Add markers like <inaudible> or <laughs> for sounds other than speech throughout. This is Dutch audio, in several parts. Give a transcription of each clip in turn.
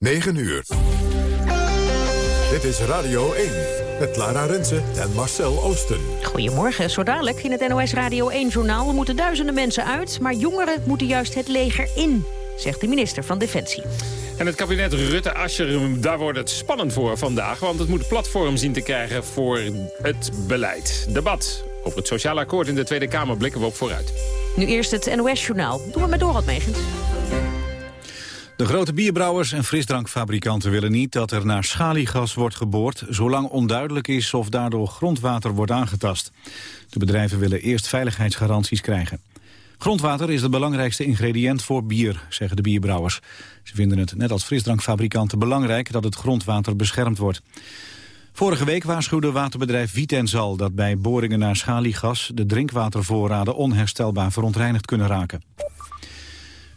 9 uur. Dit is Radio 1 met Lara Rensen en Marcel Oosten. Goedemorgen, zo dadelijk in het NOS Radio 1-journaal... moeten duizenden mensen uit, maar jongeren moeten juist het leger in... zegt de minister van Defensie. En het kabinet Rutte-Ascher, daar wordt het spannend voor vandaag... want het moet platform zien te krijgen voor het beleid. Debat over het sociaal akkoord in de Tweede Kamer blikken we op vooruit. Nu eerst het NOS-journaal. Doen we met Dorot Megens. De grote bierbrouwers en frisdrankfabrikanten willen niet dat er naar schaliegas wordt geboord, zolang onduidelijk is of daardoor grondwater wordt aangetast. De bedrijven willen eerst veiligheidsgaranties krijgen. Grondwater is het belangrijkste ingrediënt voor bier, zeggen de bierbrouwers. Ze vinden het, net als frisdrankfabrikanten, belangrijk dat het grondwater beschermd wordt. Vorige week waarschuwde waterbedrijf Vitenzal dat bij boringen naar schaliegas de drinkwatervoorraden onherstelbaar verontreinigd kunnen raken.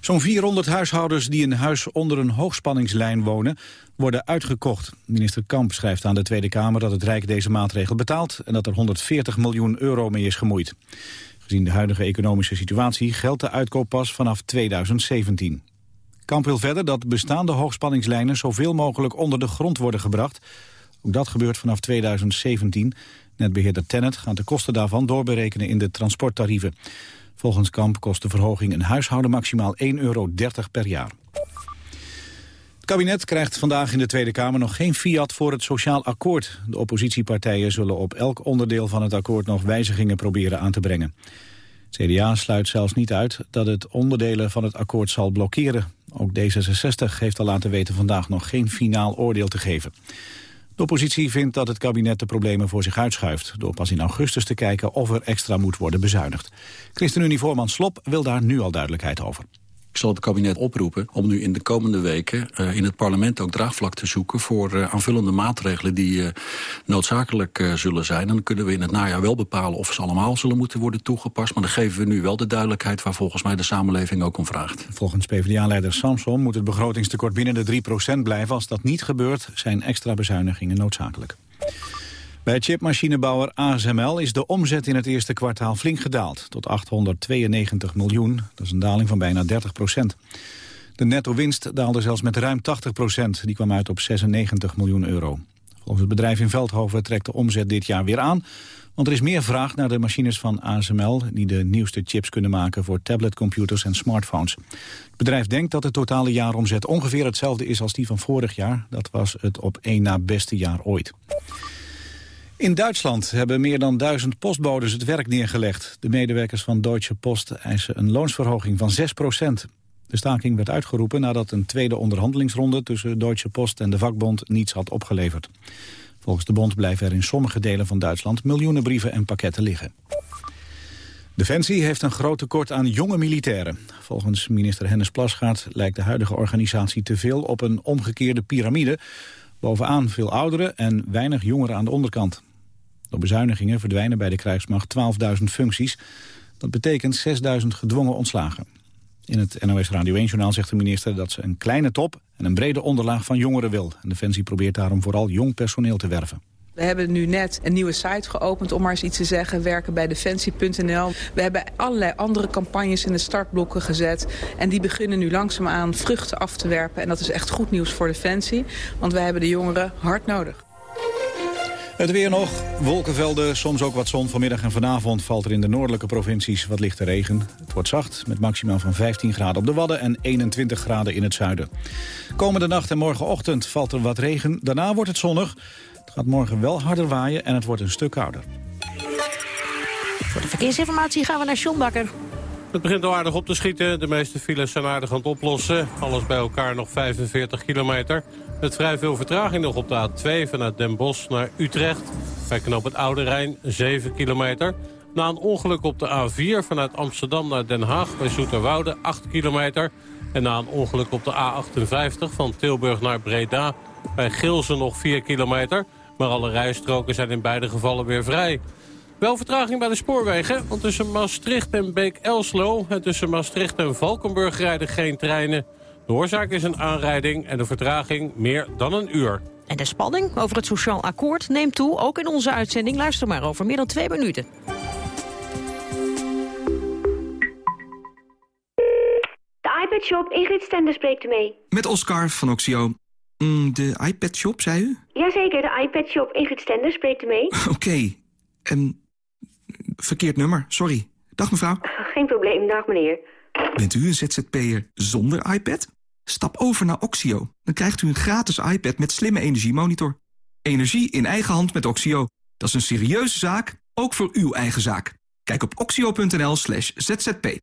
Zo'n 400 huishoudens die een huis onder een hoogspanningslijn wonen, worden uitgekocht. Minister Kamp schrijft aan de Tweede Kamer dat het Rijk deze maatregel betaalt en dat er 140 miljoen euro mee is gemoeid. Gezien de huidige economische situatie geldt de uitkoop pas vanaf 2017. Kamp wil verder dat bestaande hoogspanningslijnen zoveel mogelijk onder de grond worden gebracht. Ook dat gebeurt vanaf 2017. Netbeheerder Tennet gaat de kosten daarvan doorberekenen in de transporttarieven. Volgens Kamp kost de verhoging een huishouden maximaal 1,30 euro per jaar. Het kabinet krijgt vandaag in de Tweede Kamer nog geen fiat voor het sociaal akkoord. De oppositiepartijen zullen op elk onderdeel van het akkoord nog wijzigingen proberen aan te brengen. Het CDA sluit zelfs niet uit dat het onderdelen van het akkoord zal blokkeren. Ook D66 heeft al laten weten vandaag nog geen finaal oordeel te geven. De oppositie vindt dat het kabinet de problemen voor zich uitschuift... door pas in augustus te kijken of er extra moet worden bezuinigd. ChristenUnie-voorman Slop wil daar nu al duidelijkheid over. Ik zal het kabinet oproepen om nu in de komende weken uh, in het parlement ook draagvlak te zoeken voor uh, aanvullende maatregelen die uh, noodzakelijk zullen zijn. Dan kunnen we in het najaar wel bepalen of ze allemaal zullen moeten worden toegepast. Maar dan geven we nu wel de duidelijkheid waar volgens mij de samenleving ook om vraagt. Volgens PvdA-leider Samson moet het begrotingstekort binnen de 3% blijven. Als dat niet gebeurt zijn extra bezuinigingen noodzakelijk. Bij chipmachinebouwer ASML is de omzet in het eerste kwartaal flink gedaald, tot 892 miljoen. Dat is een daling van bijna 30 procent. De netto-winst daalde zelfs met ruim 80 procent. Die kwam uit op 96 miljoen euro. Volgens het bedrijf in Veldhoven trekt de omzet dit jaar weer aan... want er is meer vraag naar de machines van ASML... die de nieuwste chips kunnen maken voor tabletcomputers en smartphones. Het bedrijf denkt dat de totale jaaromzet ongeveer hetzelfde is als die van vorig jaar. Dat was het op één na beste jaar ooit. In Duitsland hebben meer dan duizend postbodes het werk neergelegd. De medewerkers van Deutsche Post eisen een loonsverhoging van 6 procent. De staking werd uitgeroepen nadat een tweede onderhandelingsronde... tussen Deutsche Post en de vakbond niets had opgeleverd. Volgens de bond blijven er in sommige delen van Duitsland... miljoenen brieven en pakketten liggen. Defensie heeft een groot tekort aan jonge militairen. Volgens minister Hennis Plasgaard lijkt de huidige organisatie te veel op een omgekeerde piramide. Bovenaan veel ouderen en weinig jongeren aan de onderkant. Door bezuinigingen verdwijnen bij de krijgsmacht 12.000 functies. Dat betekent 6.000 gedwongen ontslagen. In het NOS Radio 1-journaal zegt de minister dat ze een kleine top... en een brede onderlaag van jongeren wil. En Defensie probeert daarom vooral jong personeel te werven. We hebben nu net een nieuwe site geopend, om maar eens iets te zeggen. Werken bij Defensie.nl. We hebben allerlei andere campagnes in de startblokken gezet. En die beginnen nu langzaamaan vruchten af te werpen. En dat is echt goed nieuws voor Defensie. Want wij hebben de jongeren hard nodig. Het weer nog. Wolkenvelden, soms ook wat zon. Vanmiddag en vanavond valt er in de noordelijke provincies wat lichte regen. Het wordt zacht, met maximaal van 15 graden op de Wadden... en 21 graden in het zuiden. Komende nacht en morgenochtend valt er wat regen. Daarna wordt het zonnig. Het gaat morgen wel harder waaien en het wordt een stuk kouder. Voor de verkeersinformatie gaan we naar John Bakker. Het begint al aardig op te schieten. De meeste files zijn aardig aan het oplossen. Alles bij elkaar nog 45 kilometer. Met vrij veel vertraging nog op de A2 vanuit Den Bosch naar Utrecht. Bij knoop het Oude Rijn 7 kilometer. Na een ongeluk op de A4 vanuit Amsterdam naar Den Haag bij Zoeterwoude 8 kilometer. En na een ongeluk op de A58 van Tilburg naar Breda bij Gilsen nog 4 kilometer. Maar alle rijstroken zijn in beide gevallen weer vrij. Wel vertraging bij de spoorwegen, want tussen Maastricht en Beek-Elslo... en tussen Maastricht en Valkenburg rijden geen treinen. De oorzaak is een aanrijding en de vertraging meer dan een uur. En de spanning over het sociaal akkoord neemt toe, ook in onze uitzending. Luister maar over meer dan twee minuten. De iPad Shop, Ingrid Stender spreekt ermee. Met Oscar van Oxio. Mm, de iPad Shop, zei u? Jazeker, de iPad Shop. Ingrid Stender spreekt u mee. <laughs> Oké. En verkeerd nummer, sorry. Dag mevrouw. Geen probleem, dag meneer. Bent u een ZZP'er zonder iPad? Stap over naar Oxio. Dan krijgt u een gratis iPad met slimme energiemonitor. Energie in eigen hand met Oxio. Dat is een serieuze zaak, ook voor uw eigen zaak. Kijk op oxio.nl slash zzp.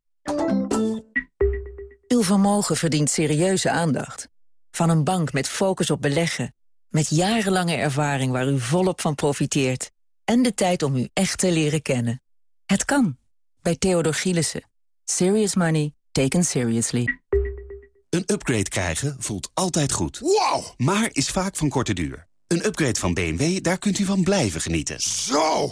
Uw vermogen verdient serieuze aandacht. Van een bank met focus op beleggen. Met jarenlange ervaring waar u volop van profiteert. En de tijd om u echt te leren kennen. Het kan. Bij Theodor Gielissen. Serious money taken seriously. Een upgrade krijgen voelt altijd goed. Wow! Maar is vaak van korte duur. Een upgrade van BMW, daar kunt u van blijven genieten. Zo! <laughs>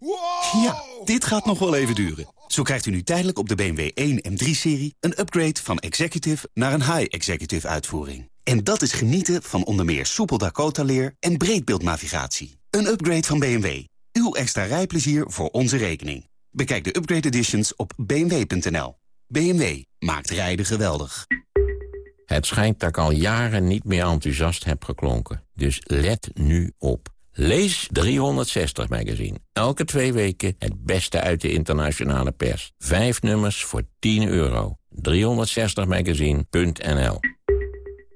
Wow! Ja, dit gaat nog wel even duren. Zo krijgt u nu tijdelijk op de BMW 1 en 3-serie... een upgrade van executive naar een high-executive uitvoering. En dat is genieten van onder meer soepel Dakota-leer en breedbeeldnavigatie. Een upgrade van BMW. Uw extra rijplezier voor onze rekening. Bekijk de upgrade editions op bmw.nl. BMW maakt rijden geweldig. Het schijnt dat ik al jaren niet meer enthousiast heb geklonken. Dus let nu op. Lees 360 Magazine. Elke twee weken het beste uit de internationale pers. Vijf nummers voor 10 euro. 360magazine.nl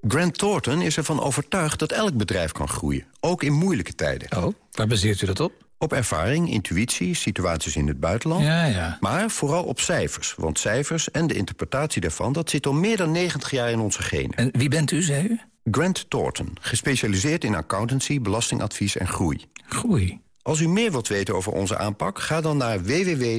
Grant Thornton is ervan overtuigd dat elk bedrijf kan groeien. Ook in moeilijke tijden. Oh, waar baseert u dat op? Op ervaring, intuïtie, situaties in het buitenland. Ja, ja. Maar vooral op cijfers. Want cijfers en de interpretatie daarvan... dat zit al meer dan 90 jaar in onze genen. En wie bent u, zei u? Grant Thornton, gespecialiseerd in accountancy, belastingadvies en groei. Groei. Als u meer wilt weten over onze aanpak... ga dan naar www.gt.nl.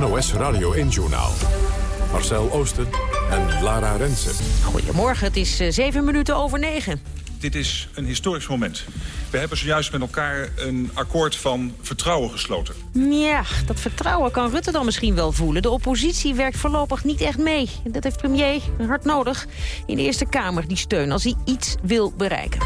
NOS Radio 1-journaal. Marcel Oosten en Lara Rensen. Goedemorgen, het is uh, zeven minuten over negen. Dit is een historisch moment. We hebben zojuist met elkaar een akkoord van vertrouwen gesloten. Ja, dat vertrouwen kan Rutte dan misschien wel voelen. De oppositie werkt voorlopig niet echt mee. Dat heeft premier hard nodig in de Eerste Kamer, die steun... als hij iets wil bereiken.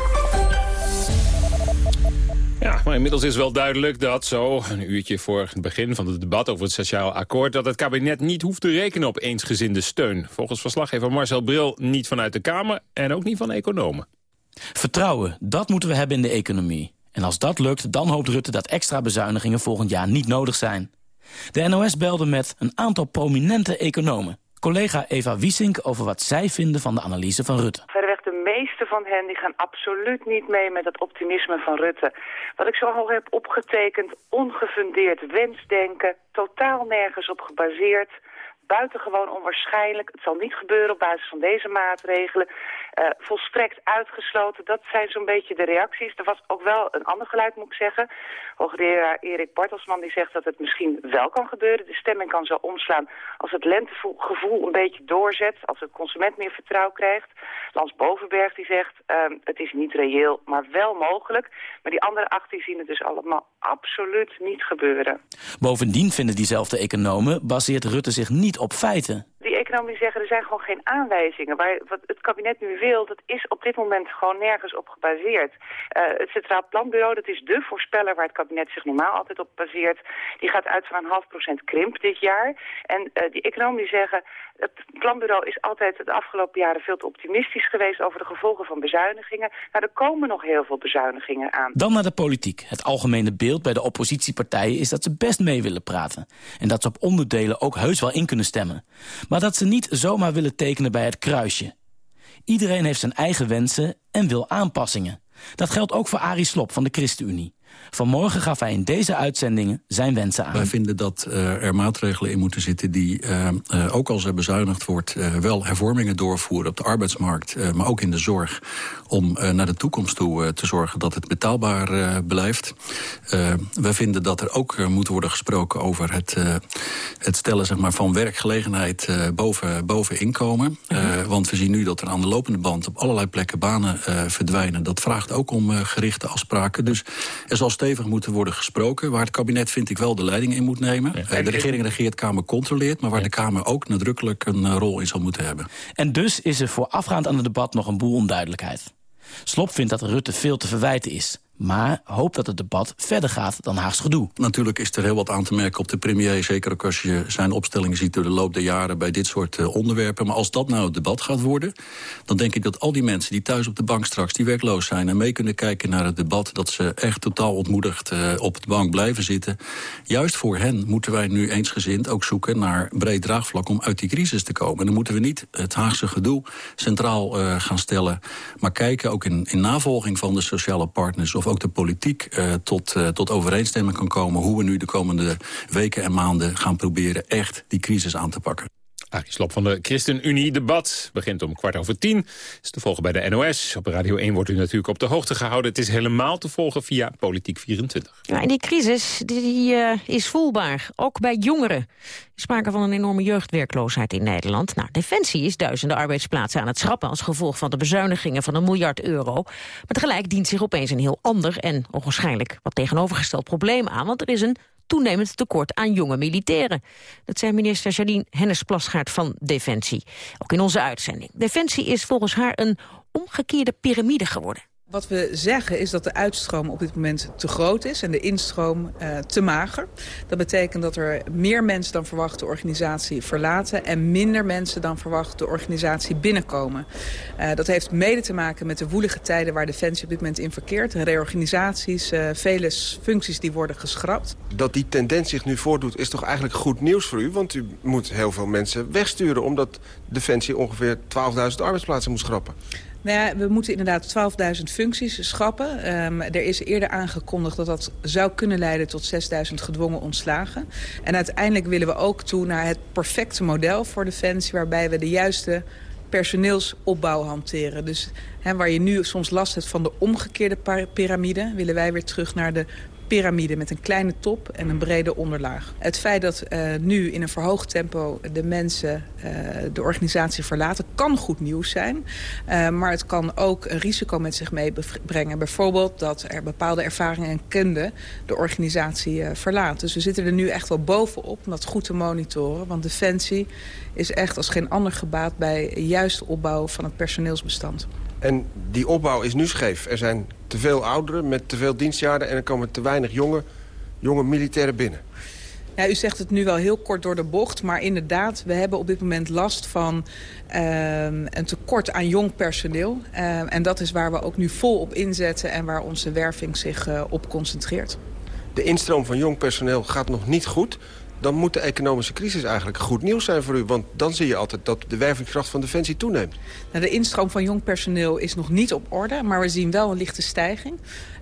Ja, maar inmiddels is wel duidelijk dat zo, een uurtje voor het begin van het debat over het sociaal akkoord, dat het kabinet niet hoeft te rekenen op eensgezinde steun. Volgens verslaggever Marcel Bril niet vanuit de Kamer en ook niet van economen. Vertrouwen, dat moeten we hebben in de economie. En als dat lukt, dan hoopt Rutte dat extra bezuinigingen volgend jaar niet nodig zijn. De NOS belde met een aantal prominente economen. Collega Eva Wiesink over wat zij vinden van de analyse van Rutte. Verreweg de meeste van hen die gaan absoluut niet mee met het optimisme van Rutte. Wat ik zo al heb opgetekend, ongefundeerd wensdenken, totaal nergens op gebaseerd buitengewoon onwaarschijnlijk. Het zal niet gebeuren op basis van deze maatregelen. Uh, volstrekt uitgesloten. Dat zijn zo'n beetje de reacties. Er was ook wel een ander geluid, moet ik zeggen. Hoogleraar Erik Bartelsman die zegt dat het misschien wel kan gebeuren. De stemming kan zo omslaan als het lentegevoel een beetje doorzet. Als de consument meer vertrouwen krijgt. Lans Bovenberg die zegt uh, het is niet reëel, maar wel mogelijk. Maar die andere acht die zien het dus allemaal absoluut niet gebeuren. Bovendien vinden diezelfde economen baseert Rutte zich niet op feiten. Die economen zeggen er zijn gewoon geen aanwijzingen. Waar, wat het kabinet nu wil, dat is op dit moment gewoon nergens op gebaseerd. Uh, het Centraal Planbureau, dat is de voorspeller waar het kabinet zich normaal altijd op baseert. Die gaat uit van een half procent krimp dit jaar. En uh, die economen zeggen, het planbureau is altijd de afgelopen jaren veel te optimistisch geweest over de gevolgen van bezuinigingen. Nou, er komen nog heel veel bezuinigingen aan. Dan naar de politiek. Het algemene beeld bij de oppositiepartijen is dat ze best mee willen praten. En dat ze op onderdelen ook heus wel in kunnen stemmen. Maar dat ze niet zomaar willen tekenen bij het kruisje. Iedereen heeft zijn eigen wensen en wil aanpassingen. Dat geldt ook voor Arie Slob van de ChristenUnie. Vanmorgen gaf hij in deze uitzendingen zijn wensen aan. Wij vinden dat uh, er maatregelen in moeten zitten die, uh, uh, ook als er bezuinigd wordt... wel hervormingen doorvoeren op de arbeidsmarkt, maar ook in de zorg... om naar de toekomst toe te zorgen dat het betaalbaar blijft. wij vinden dat er ook moet worden gesproken over het, het stellen zeg maar, van werkgelegenheid boven, boven inkomen. Mhm. Want we zien nu dat er aan de lopende band op allerlei plekken banen verdwijnen. Dat vraagt ook om gerichte afspraken. Dus er zal stevig moeten worden gesproken. Waar het kabinet vind ik wel de leiding in moet nemen. Ja. de regering regeert, Kamer controleert... maar waar de Kamer ook nadrukkelijk een uh, rol in zal moeten hebben. En dus is er voorafgaand aan het debat nog een boel onduidelijkheid. Slop vindt dat Rutte veel te verwijten is maar hoop dat het debat verder gaat dan Haags gedoe. Natuurlijk is er heel wat aan te merken op de premier... zeker ook als je zijn opstelling ziet door de loop der jaren... bij dit soort uh, onderwerpen. Maar als dat nou het debat gaat worden... dan denk ik dat al die mensen die thuis op de bank straks... die werkloos zijn en mee kunnen kijken naar het debat... dat ze echt totaal ontmoedigd uh, op de bank blijven zitten. Juist voor hen moeten wij nu eensgezind ook zoeken... naar breed draagvlak om uit die crisis te komen. En dan moeten we niet het Haagse gedoe centraal uh, gaan stellen... maar kijken ook in, in navolging van de sociale partners... of ook de politiek uh, tot, uh, tot overeenstemming kan komen... hoe we nu de komende weken en maanden gaan proberen echt die crisis aan te pakken. Arie Slob van de ChristenUnie-debat begint om kwart over tien. Is te volgen bij de NOS. Op Radio 1 wordt u natuurlijk op de hoogte gehouden. Het is helemaal te volgen via Politiek 24. Ja, en die crisis die, uh, is voelbaar, ook bij jongeren. Sprake van een enorme jeugdwerkloosheid in Nederland. Nou, Defensie is duizenden arbeidsplaatsen aan het schrappen... als gevolg van de bezuinigingen van een miljard euro. Maar tegelijk dient zich opeens een heel ander en onwaarschijnlijk wat tegenovergesteld probleem aan. Want er is een toenemend tekort aan jonge militairen. Dat zei minister Janine Hennis-Plasgaard van Defensie. Ook in onze uitzending. Defensie is volgens haar een omgekeerde piramide geworden. Wat we zeggen is dat de uitstroom op dit moment te groot is en de instroom uh, te mager. Dat betekent dat er meer mensen dan verwacht de organisatie verlaten... en minder mensen dan verwacht de organisatie binnenkomen. Uh, dat heeft mede te maken met de woelige tijden waar Defensie op dit moment in verkeert. Reorganisaties, uh, vele functies die worden geschrapt. Dat die tendens zich nu voordoet is toch eigenlijk goed nieuws voor u? Want u moet heel veel mensen wegsturen... omdat Defensie ongeveer 12.000 arbeidsplaatsen moet schrappen. Nou ja, we moeten inderdaad 12.000 functies schrappen. Um, er is eerder aangekondigd dat dat zou kunnen leiden tot 6.000 gedwongen ontslagen. En uiteindelijk willen we ook toe naar het perfecte model voor Defensie... waarbij we de juiste personeelsopbouw hanteren. Dus hè, waar je nu soms last hebt van de omgekeerde piramide... willen wij weer terug naar de piramide met een kleine top en een brede onderlaag. Het feit dat uh, nu in een verhoogd tempo de mensen uh, de organisatie verlaten... kan goed nieuws zijn, uh, maar het kan ook een risico met zich meebrengen. Bijvoorbeeld dat er bepaalde ervaringen en kunde de organisatie verlaat. Dus we zitten er nu echt wel bovenop om dat goed te monitoren. Want Defensie is echt als geen ander gebaat bij juist opbouw van het personeelsbestand. En die opbouw is nu scheef. Er zijn te veel ouderen met te veel dienstjaren... en er komen te weinig jonge, jonge militairen binnen. Ja, u zegt het nu wel heel kort door de bocht, maar inderdaad, we hebben op dit moment last van uh, een tekort aan jong personeel. Uh, en dat is waar we ook nu vol op inzetten en waar onze werving zich uh, op concentreert. De instroom van jong personeel gaat nog niet goed dan moet de economische crisis eigenlijk goed nieuws zijn voor u. Want dan zie je altijd dat de wervingskracht van Defensie toeneemt. Nou, de instroom van jong personeel is nog niet op orde, maar we zien wel een lichte stijging.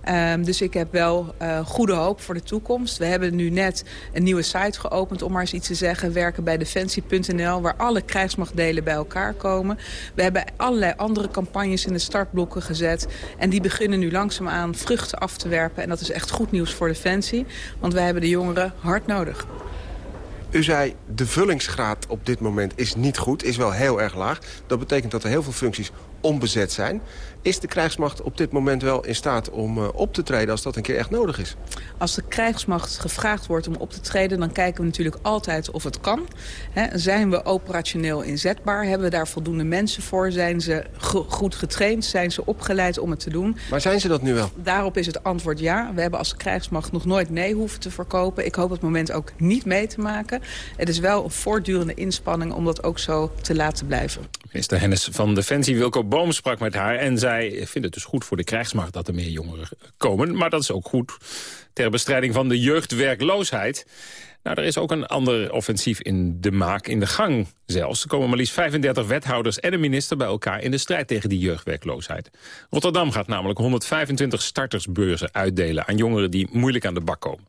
Um, dus ik heb wel uh, goede hoop voor de toekomst. We hebben nu net een nieuwe site geopend, om maar eens iets te zeggen. Werken bij Defensie.nl, waar alle krijgsmachtdelen bij elkaar komen. We hebben allerlei andere campagnes in de startblokken gezet. En die beginnen nu langzaamaan vruchten af te werpen. En dat is echt goed nieuws voor Defensie. Want wij hebben de jongeren hard nodig. U zei, de vullingsgraad op dit moment is niet goed, is wel heel erg laag. Dat betekent dat er heel veel functies onbezet zijn. Is de krijgsmacht op dit moment wel in staat om uh, op te treden als dat een keer echt nodig is? Als de krijgsmacht gevraagd wordt om op te treden... dan kijken we natuurlijk altijd of het kan. He, zijn we operationeel inzetbaar? Hebben we daar voldoende mensen voor? Zijn ze goed getraind? Zijn ze opgeleid om het te doen? Maar zijn ze dat nu wel? Daarop is het antwoord ja. We hebben als krijgsmacht nog nooit nee hoeven te verkopen. Ik hoop het moment ook niet mee te maken. Het is wel een voortdurende inspanning om dat ook zo te laten blijven. Minister Hennis van Defensie, Wilco Boom, sprak met haar... en zij vindt het dus goed voor de krijgsmacht dat er meer jongeren komen. Maar dat is ook goed ter bestrijding van de jeugdwerkloosheid. Nou, er is ook een ander offensief in de maak, in de gang zelfs. Er komen maar liefst 35 wethouders en een minister bij elkaar... in de strijd tegen die jeugdwerkloosheid. Rotterdam gaat namelijk 125 startersbeurzen uitdelen... aan jongeren die moeilijk aan de bak komen.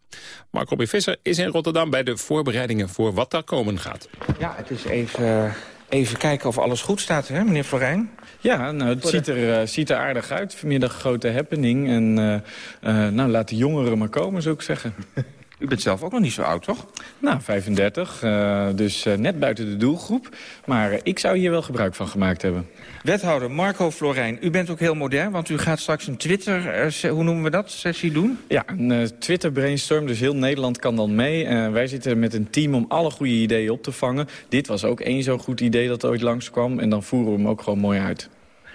Mark Robin Visser is in Rotterdam bij de voorbereidingen... voor wat daar komen gaat. Ja, het is even, even kijken of alles goed staat, hè, meneer Florijn? Ja, nou, het ziet er, uh, ziet er aardig uit. Vanmiddag grote happening. En uh, uh, nou, laat de jongeren maar komen, zou ik zeggen. <laughs> U bent zelf ook nog niet zo oud, toch? Nou, 35. Uh, dus uh, net buiten de doelgroep. Maar uh, ik zou hier wel gebruik van gemaakt hebben. Wethouder Marco Florijn, u bent ook heel modern... want u gaat straks een Twitter, hoe noemen we dat, sessie doen? Ja, een Twitter brainstorm, dus heel Nederland kan dan mee. wij zitten met een team om alle goede ideeën op te vangen. Dit was ook één zo'n goed idee dat ooit langskwam... en dan voeren we hem ook gewoon mooi uit.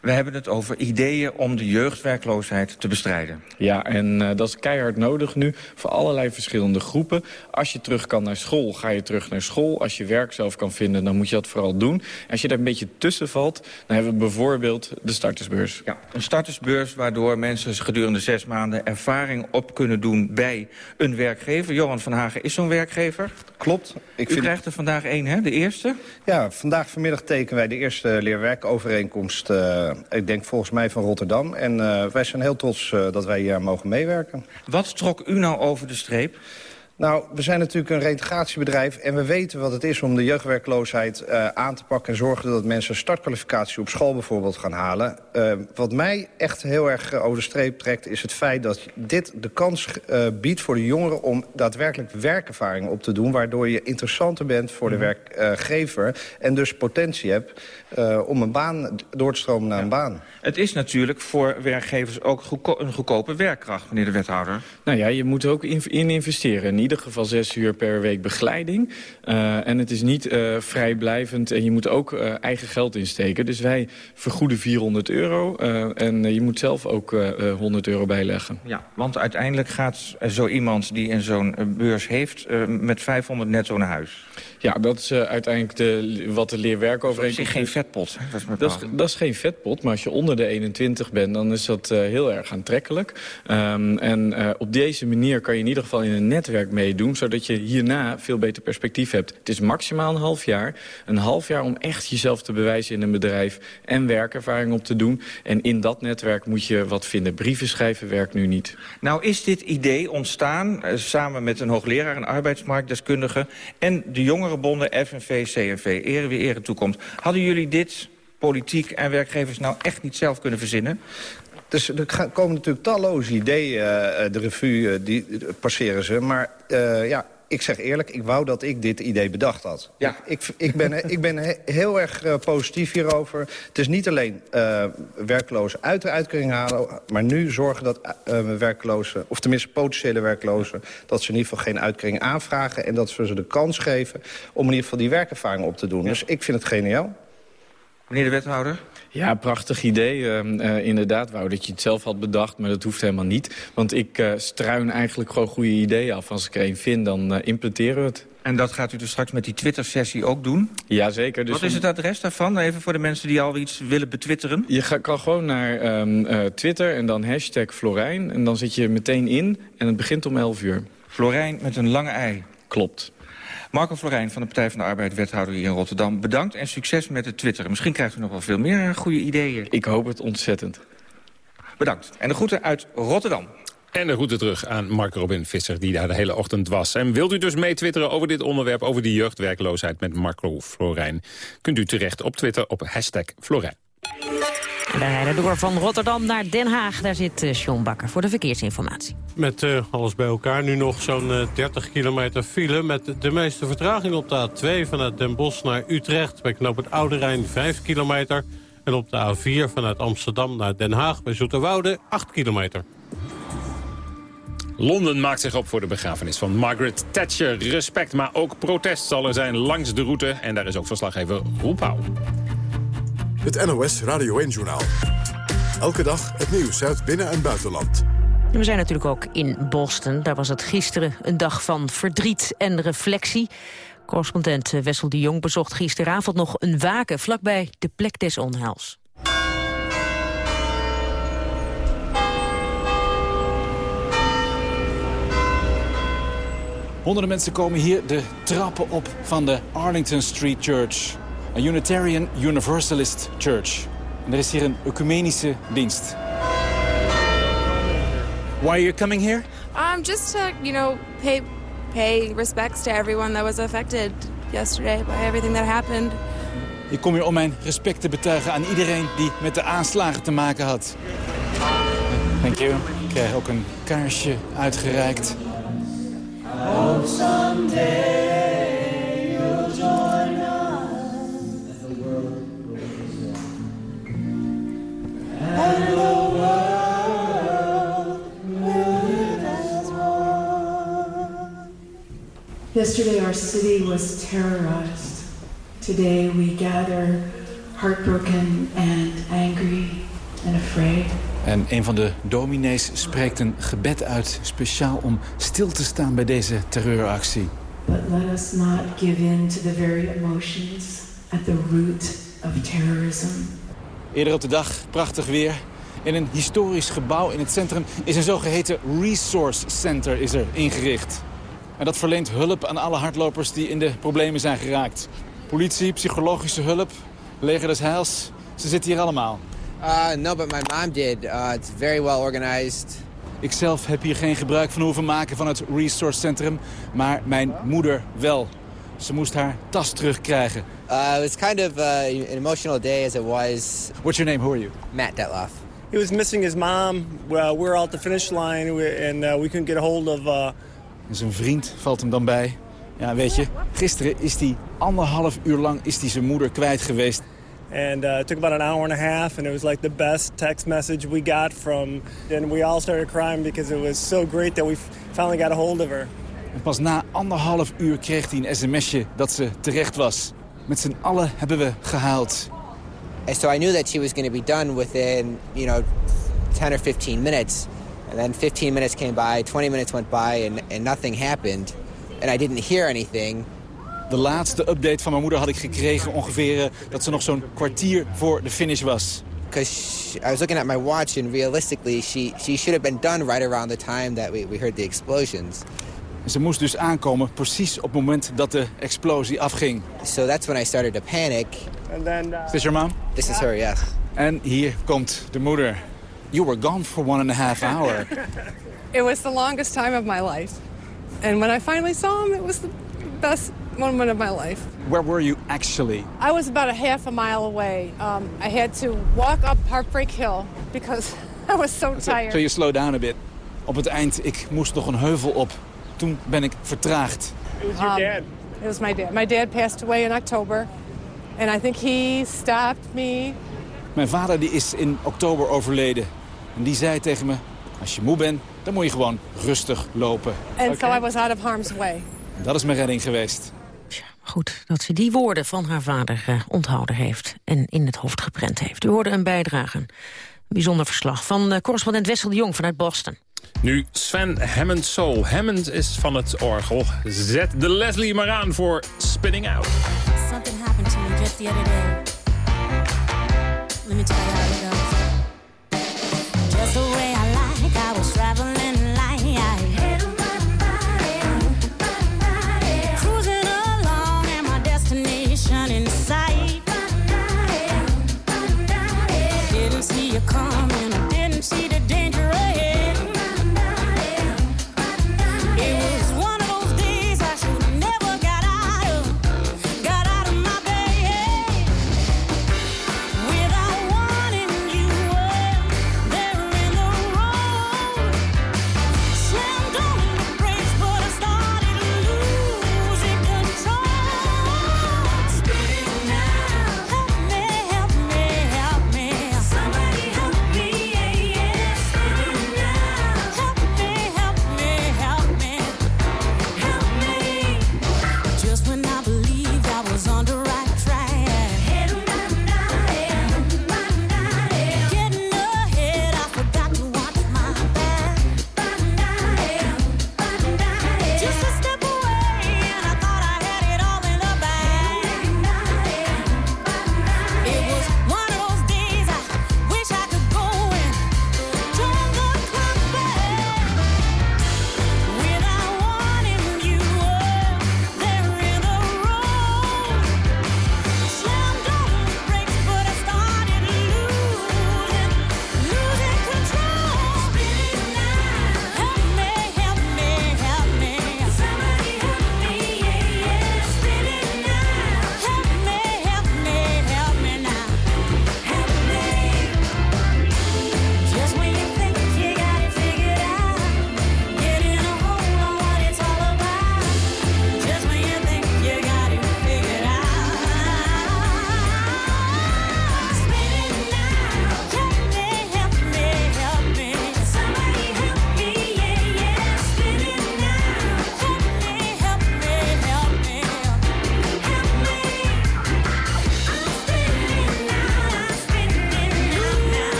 We hebben het over ideeën om de jeugdwerkloosheid te bestrijden. Ja, en uh, dat is keihard nodig nu voor allerlei verschillende groepen. Als je terug kan naar school, ga je terug naar school. Als je werk zelf kan vinden, dan moet je dat vooral doen. Als je daar een beetje tussen valt, dan hebben we bijvoorbeeld de startersbeurs. Ja, een startersbeurs waardoor mensen gedurende zes maanden ervaring op kunnen doen bij een werkgever. Johan van Hagen is zo'n werkgever. Klopt. Ik U vind... krijgt er vandaag één, hè? De eerste? Ja, vandaag vanmiddag tekenen wij de eerste leerwerkovereenkomst... Uh, ik denk volgens mij van Rotterdam. En uh, wij zijn heel trots uh, dat wij hier mogen meewerken. Wat trok u nou over de streep? Nou, we zijn natuurlijk een reintegratiebedrijf... en we weten wat het is om de jeugdwerkloosheid uh, aan te pakken... en zorgen dat mensen startkwalificatie op school bijvoorbeeld gaan halen. Uh, wat mij echt heel erg over de streep trekt... is het feit dat dit de kans uh, biedt voor de jongeren... om daadwerkelijk werkervaring op te doen... waardoor je interessanter bent voor de werkgever... en dus potentie hebt om een baan door te stromen naar ja. een baan. Het is natuurlijk voor werkgevers ook goedko een goedkope werkkracht, meneer de wethouder. Nou ja, je moet er ook in, in investeren. In ieder geval zes uur per week begeleiding. Uh, en het is niet uh, vrijblijvend en je moet ook uh, eigen geld insteken. Dus wij vergoeden 400 euro en je moet zelf ook 100 euro bijleggen. Ja, want uiteindelijk gaat zo iemand die in zo'n beurs heeft met 500 netto naar huis. Ja, dat is uiteindelijk de, wat de leerwerkovereenkomst... Geen vetpot. Dat is, dat, is, dat is geen vetpot, maar als je onder de 21 bent... dan is dat heel erg aantrekkelijk. Um, en op deze manier kan je in ieder geval in een netwerk meedoen... zodat je hierna veel beter perspectief hebt. Het is maximaal een half jaar. Een half jaar om echt jezelf te bewijzen in een bedrijf... en werkervaring op te doen. En in dat netwerk moet je wat vinden. Brieven schrijven werkt nu niet. Nou is dit idee ontstaan uh, samen met een hoogleraar... een arbeidsmarktdeskundige en de jongerenbonden FNV, CNV. Ere wie ere toekomt. Hadden jullie dit politiek en werkgevers nou echt niet zelf kunnen verzinnen? Dus er komen natuurlijk talloze ideeën uh, de revue, uh, die passeren ze. Maar ja, ik zeg eerlijk, ik wou dat ik dit idee bedacht had. Ja. Ik, ik, ben, ik ben heel erg uh, positief hierover. Het is niet alleen uh, werklozen uit de uitkering halen... maar nu zorgen dat uh, werklozen, of tenminste potentiële werklozen... dat ze in ieder geval geen uitkering aanvragen... en dat we ze de kans geven om in ieder geval die werkervaring op te doen. Ja. Dus ik vind het geniaal. Meneer de wethouder? Ja, prachtig idee. Uh, uh, inderdaad, wou dat je het zelf had bedacht, maar dat hoeft helemaal niet. Want ik uh, struin eigenlijk gewoon goede ideeën af. Als ik er een vind, dan implementeren we het. En dat gaat u dus straks met die Twitter-sessie ook doen? Jazeker. Dus Wat is het adres daarvan? Even voor de mensen die al iets willen betwitteren. Je ga, kan gewoon naar um, Twitter en dan hashtag Florijn. En dan zit je meteen in en het begint om 11 uur. Florijn met een lange ei. Klopt. Marco Florijn van de Partij van de Arbeid, wethouder hier in Rotterdam. Bedankt en succes met het twitteren. Misschien krijgt u nog wel veel meer goede ideeën. Ik hoop het ontzettend. Bedankt. En de groeten uit Rotterdam. En de groeten terug aan Mark Robin Visser, die daar de hele ochtend was. En wilt u dus mee twitteren over dit onderwerp, over die jeugdwerkloosheid met Marco Florijn? Kunt u terecht op Twitter op hashtag Florijn. We rijden door van Rotterdam naar Den Haag. Daar zit uh, John Bakker voor de verkeersinformatie. Met uh, alles bij elkaar nu nog zo'n uh, 30 kilometer file... met de meeste vertraging op de A2 vanuit Den Bosch naar Utrecht... bij knoop het Oude Rijn 5 kilometer... en op de A4 vanuit Amsterdam naar Den Haag bij Zoeterwoude 8 kilometer. Londen maakt zich op voor de begrafenis van Margaret Thatcher. Respect, maar ook protest zal er zijn langs de route. En daar is ook verslaggever Roep Hou. Het NOS Radio 1-journaal. Elke dag het nieuws uit binnen- en buitenland. We zijn natuurlijk ook in Boston. Daar was het gisteren een dag van verdriet en reflectie. Correspondent Wessel de Jong bezocht gisteravond nog een waken... vlakbij de plek des onheils. Honderden mensen komen hier de trappen op van de Arlington Street Church. Een Unitarian Universalist Church. En er is hier een ecumenische dienst. Why are you coming here? Um, just to, you know, pay pay respects to everyone that was affected yesterday by everything that happened. Ik kom hier om mijn respect te betuigen aan iedereen die met de aanslagen te maken had. Thank you. Ik krijg ook een kaarsje uitgereikt. Hope someday Yesterday our city was terrorized. Today we gather heartbroken and angry and afraid. En een van de dominees spreekt een gebed uit... speciaal om stil te staan bij deze terreuractie. But let us not give in to the very emotions at the root of terrorism. Eerder op de dag, prachtig weer. In een historisch gebouw in het centrum is een zogeheten resource center is er ingericht. En dat verleent hulp aan alle hardlopers die in de problemen zijn geraakt. Politie, psychologische hulp, leger des heils. Ze zitten hier allemaal. Uh, no, but my mom did. Uh, it's very well organized. Ik zelf heb hier geen gebruik van hoeven maken van het resource centrum, maar mijn moeder wel. Ze moest haar tas terugkrijgen. Uh, it was kind of uh, an emotional day as it was. What's your name? Who are you? Matt Detloff. He was missing his mom. Well, we were all at the finish line we- and uh, we couldn't get a hold of... Uh, En zijn vriend valt hem dan bij. Ja, weet je, gisteren is hij anderhalf uur lang is hij zijn moeder kwijt geweest. and uh, it took about an hour and a half, and it was like the best text message we got from... And we all started crying because it was so great that we finally got a hold of her. En pas na anderhalf uur kreeg hij een sms'je dat ze terecht was. Met z'n allen hebben we gehuild. And so I knew that she was going to be done within, you know, 10 or 15 minutes. And then 15 minutes came by, 20 minutes went by, and, and nothing happened. And I didn't hear anything. De laatste update van mijn moeder had ik gekregen ongeveer eh, dat ze nog zo'n kwartier voor de finish was. Because I was looking at my watch, and realistically, she, she should have been done right around the time that we, we heard the explosions. Ze moest dus aankomen precies op het moment dat de explosie afging. So that's when I started to panic. And then... Uh, Is this your mom? This is her, yes. En hier komt de moeder. You were gone for one and a half hour. <laughs> It was the longest time of my life. And when I finally saw him, it was the best moment of my life. Where were you actually? I was about a half a mile away. Um, I had to walk up Heartbreak Hill because <laughs> I was so tired. So you slow down a bit. Op het eind, ik moest nog een heuvel op. Toen ben ik vertraagd. It was your Um, dad. It was my dad. My dad passed away in October. And I think he stopped me. Mijn vader die is in oktober overleden. En die zei tegen me, als je moe bent, dan moet je gewoon rustig lopen. And so I was out of harm's way. En dat is mijn redding geweest. Goed dat ze die woorden van haar vader eh, onthouden heeft en in het hoofd geprent heeft. U hoorde een bijdrage, een bijzonder verslag van eh, correspondent Wessel de Jong vanuit Boston. Nu Sven Hammond Soul. Hammond is van het orgel. Zet de Leslie maar aan voor Spinning Out. Something happened to me just the other day. Let me tell you how it goes.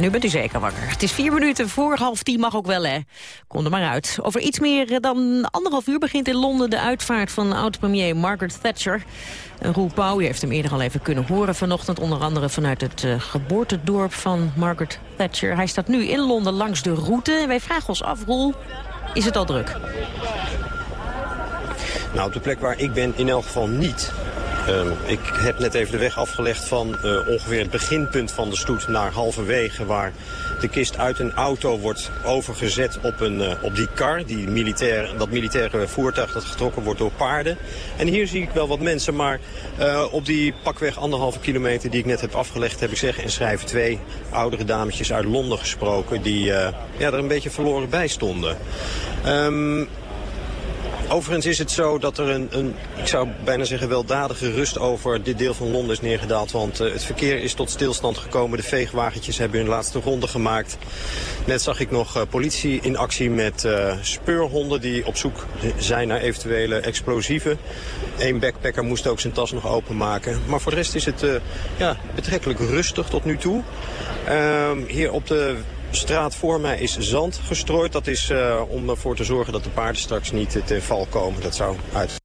Nu bent u zeker wakker. Het is vier minuten voor half tien, mag ook wel, hè. Kom er maar uit. Over iets meer dan anderhalf uur begint in Londen de uitvaart van oud-premier Margaret Thatcher. Roel Pauw, heeft hem eerder al even kunnen horen vanochtend... onder andere vanuit het uh, geboortedorp van Margaret Thatcher. Hij staat nu in Londen langs de route. En wij vragen ons af, Roel, is het al druk? Nou, op de plek waar ik ben in elk geval niet. Um, ik heb net even de weg afgelegd van uh, ongeveer het beginpunt van de stoet naar halverwege... waar de kist uit een auto wordt overgezet op, een, uh, op die kar, die militair, dat militaire voertuig dat getrokken wordt door paarden. En hier zie ik wel wat mensen, maar uh, op die pakweg anderhalve kilometer die ik net heb afgelegd... heb ik zeggen en schrijven twee oudere dametjes uit Londen gesproken... die ja, er een beetje verloren bij stonden. Um, Overigens is het zo dat er een, een, ik zou bijna zeggen, weldadige rust over dit deel van Londen is neergedaald. Want uh, het verkeer is tot stilstand gekomen. De veegwagentjes hebben hun laatste ronde gemaakt. Net zag ik nog uh, politie in actie met uh, speurhonden die op zoek zijn naar eventuele explosieven. Eén backpacker moest ook zijn tas nog openmaken. Maar voor de rest is het ja, betrekkelijk rustig tot nu toe. Ehm, hier op de straat voor mij is zand gestrooid. Dat is uh, om ervoor te zorgen dat de paarden straks niet ten val komen. Dat zou uit...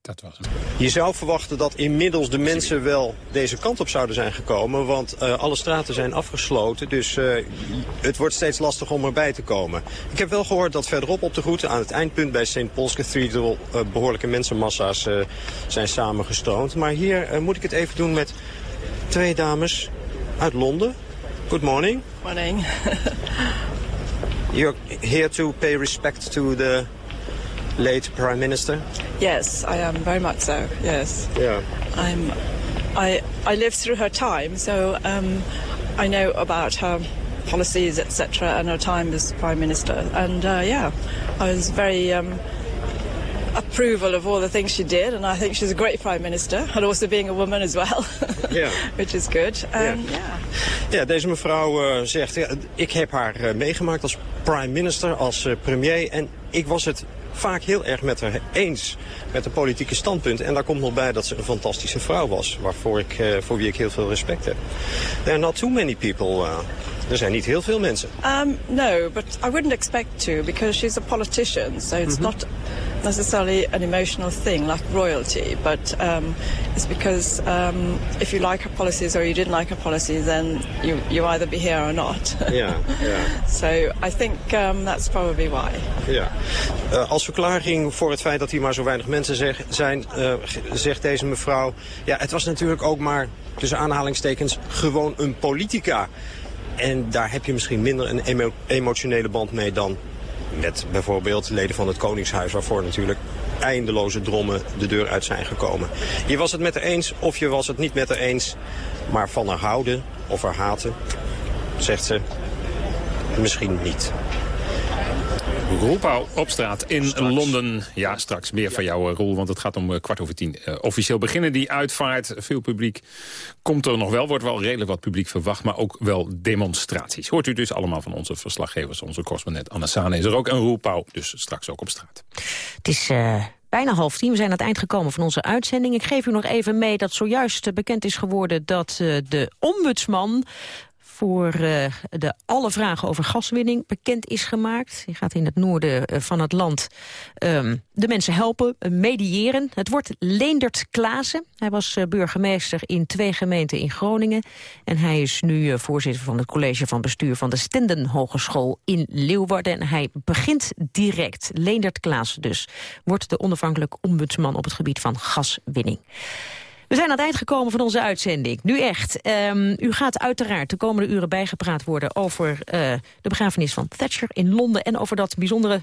Dat was hem. Je zou verwachten dat inmiddels de mensen wel deze kant op zouden zijn gekomen. Want uh, alle straten zijn afgesloten. Dus uh, het wordt steeds lastiger om erbij te komen. Ik heb wel gehoord dat verderop op de route aan het eindpunt bij St. Paul's Cathedral... Uh, behoorlijke mensenmassa's zijn samengestroomd. Maar hier moet ik het even doen met twee dames uit Londen. Good morning. Morning. <laughs> You're here to pay respect to the late Prime Minister? Yes, I am very much so. Yes. Yeah. I'm. I I lived through her time, so um, I know about her policies, etc., and her time as Prime Minister. And uh, yeah, I was very. Um, approval of all the things she did, and I think she's a great prime minister, and also being a woman as well, <laughs> yeah. which is good. Um, Ja. yeah. Ja, deze mevrouw uh, zegt, ja, ik heb haar uh, meegemaakt als prime minister, als uh, premier, en ik was het vaak heel erg met haar eens met de politieke standpunt. En daar komt nog bij dat ze een fantastische vrouw was, waarvoor ik, voor wie ik heel veel respect heb. There are not too many people... Er zijn niet heel veel mensen. Um, no, but I wouldn't expect to because she's a politician, so it's mm -hmm. not necessarily an emotional thing like royalty, but um, it's because um, if you like her policies or you didn't like her policies, then you, you either be here or not. Ja, ja. <laughs> So I think um, that's probably why. Ja. Uh, als verklaring voor het feit dat hier maar zo weinig mensen zeg, zijn, uh, zegt deze mevrouw... Ja, het was natuurlijk ook maar, tussen aanhalingstekens, gewoon een politica. En daar heb je misschien minder een emo emotionele band mee dan met bijvoorbeeld leden van het Koningshuis... waarvoor natuurlijk eindeloze drommen de deur uit zijn gekomen. Je was het met haar eens of je was het niet met haar eens. Maar van haar houden of haar haten, zegt ze, misschien niet. Roelpauw op straat in straks. Londen. Ja, straks meer ja. van jou, Roel, want het gaat om kwart over tien. Uh, officieel beginnen die uitvaart. Veel publiek komt er nog wel. Wordt wel redelijk wat publiek verwacht, maar ook wel demonstraties. Hoort u dus allemaal van onze verslaggevers. Onze correspondent Anna Sane is er ook. En Roelpauw dus straks ook op straat. Het is... Uh... Bijna half tien, we zijn aan het eind gekomen van onze uitzending. Ik geef u nog even mee dat zojuist bekend is geworden... dat uh, de ombudsman voor uh, de alle vragen over gaswinning bekend is gemaakt. Die gaat in het noorden uh, van het land um, de mensen helpen, uh, mediëren. Het wordt Leendert Klaassen. Hij was burgemeester in twee gemeenten in Groningen. En hij is nu voorzitter van het college van bestuur van de Stenden Hogeschool in Leeuwarden. En hij begint direct. Leendert Klaassen dus wordt de onafhankelijk ombudsman op het gebied van gaswinning. We zijn aan het eind gekomen van onze uitzending. Nu echt. Um, u gaat uiteraard de komende uren bijgepraat worden... over uh, de begrafenis van Thatcher in Londen... en over dat bijzondere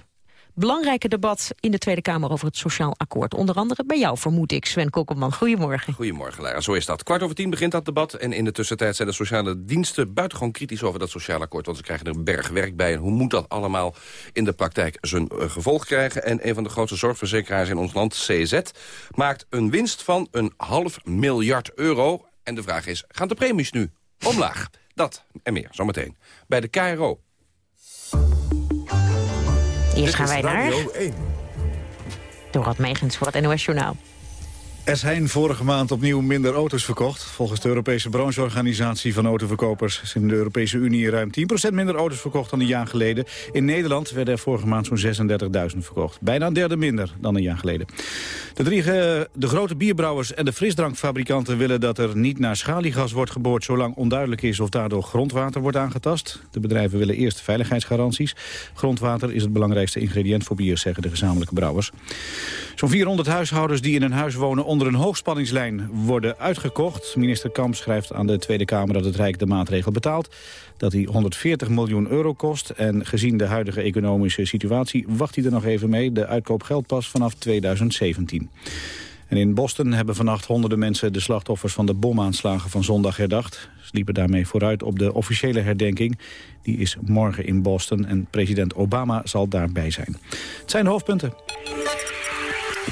belangrijke debat in de Tweede Kamer over het Sociaal Akkoord. Onder andere bij jou, vermoed ik, Sven Kokkelman. Goedemorgen. Goedemorgen, Lara. Zo is dat. Kwart over tien begint dat debat. En in de tussentijd zijn de sociale diensten buitengewoon kritisch over dat Sociaal Akkoord. Want ze krijgen er een berg werk bij. En hoe moet dat allemaal in de praktijk zijn uh, gevolg krijgen? En een van de grootste zorgverzekeraars in ons land, CZ, maakt een winst van een half miljard euro. En de vraag is, gaan de premies nu omlaag? Dat en meer, zometeen. Bij de KRO. Eerst gaan wij naar... Dorot Megens voor het NOS Journaal. Er zijn vorige maand opnieuw minder auto's verkocht. Volgens de Europese brancheorganisatie van autoverkopers... is in de Europese Unie ruim 10% minder auto's verkocht dan een jaar geleden. In Nederland werden er vorige maand zo'n 36.000 verkocht. Bijna een derde minder dan een jaar geleden. De, drie, de grote bierbrouwers en de frisdrankfabrikanten willen dat er niet naar schaliegas wordt geboord... zolang onduidelijk is of daardoor grondwater wordt aangetast. De bedrijven willen eerst veiligheidsgaranties. Grondwater is het belangrijkste ingrediënt voor bier, zeggen de gezamenlijke brouwers. Zo'n 400 huishoudens die in een huis wonen onder een hoogspanningslijn worden uitgekocht. Minister Kamp schrijft aan de Tweede Kamer dat het Rijk de maatregel betaalt. Dat hij 140 miljoen euro kost. En gezien de huidige economische situatie wacht hij er nog even mee. De uitkoop geldt pas vanaf 2017. En in Boston hebben vannacht honderden mensen de slachtoffers van de bomaanslagen van zondag herdacht. Ze liepen daarmee vooruit op de officiële herdenking. Die is morgen in Boston en president Obama zal daarbij zijn. Het zijn de hoofdpunten.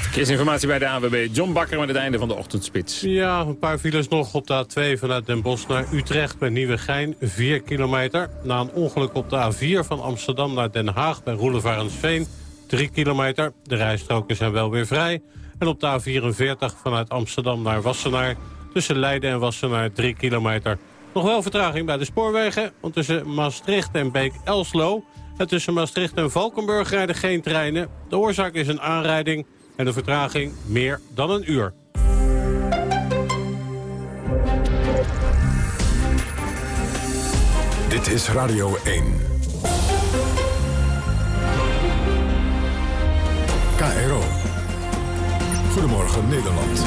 Verkeersinformatie bij de AWB. John Bakker met het einde van de ochtendspits. Ja, een paar files nog op de A2 vanuit Den Bosch naar Utrecht bij Nieuwegein. 4 kilometer. Na een ongeluk op de A4 van Amsterdam naar Den Haag bij Roelevarensveen. 3 kilometer. De rijstroken zijn wel weer vrij. En op de A44 vanuit Amsterdam naar Wassenaar. Tussen Leiden en Wassenaar 3 kilometer. Nog wel vertraging bij de spoorwegen. Want tussen Maastricht en Beek-Elslo... en tussen Maastricht en Valkenburg rijden geen treinen. De oorzaak is een aanrijding... En de vertraging meer dan een uur. Dit is Radio 1. KRO. Goedemorgen Nederland.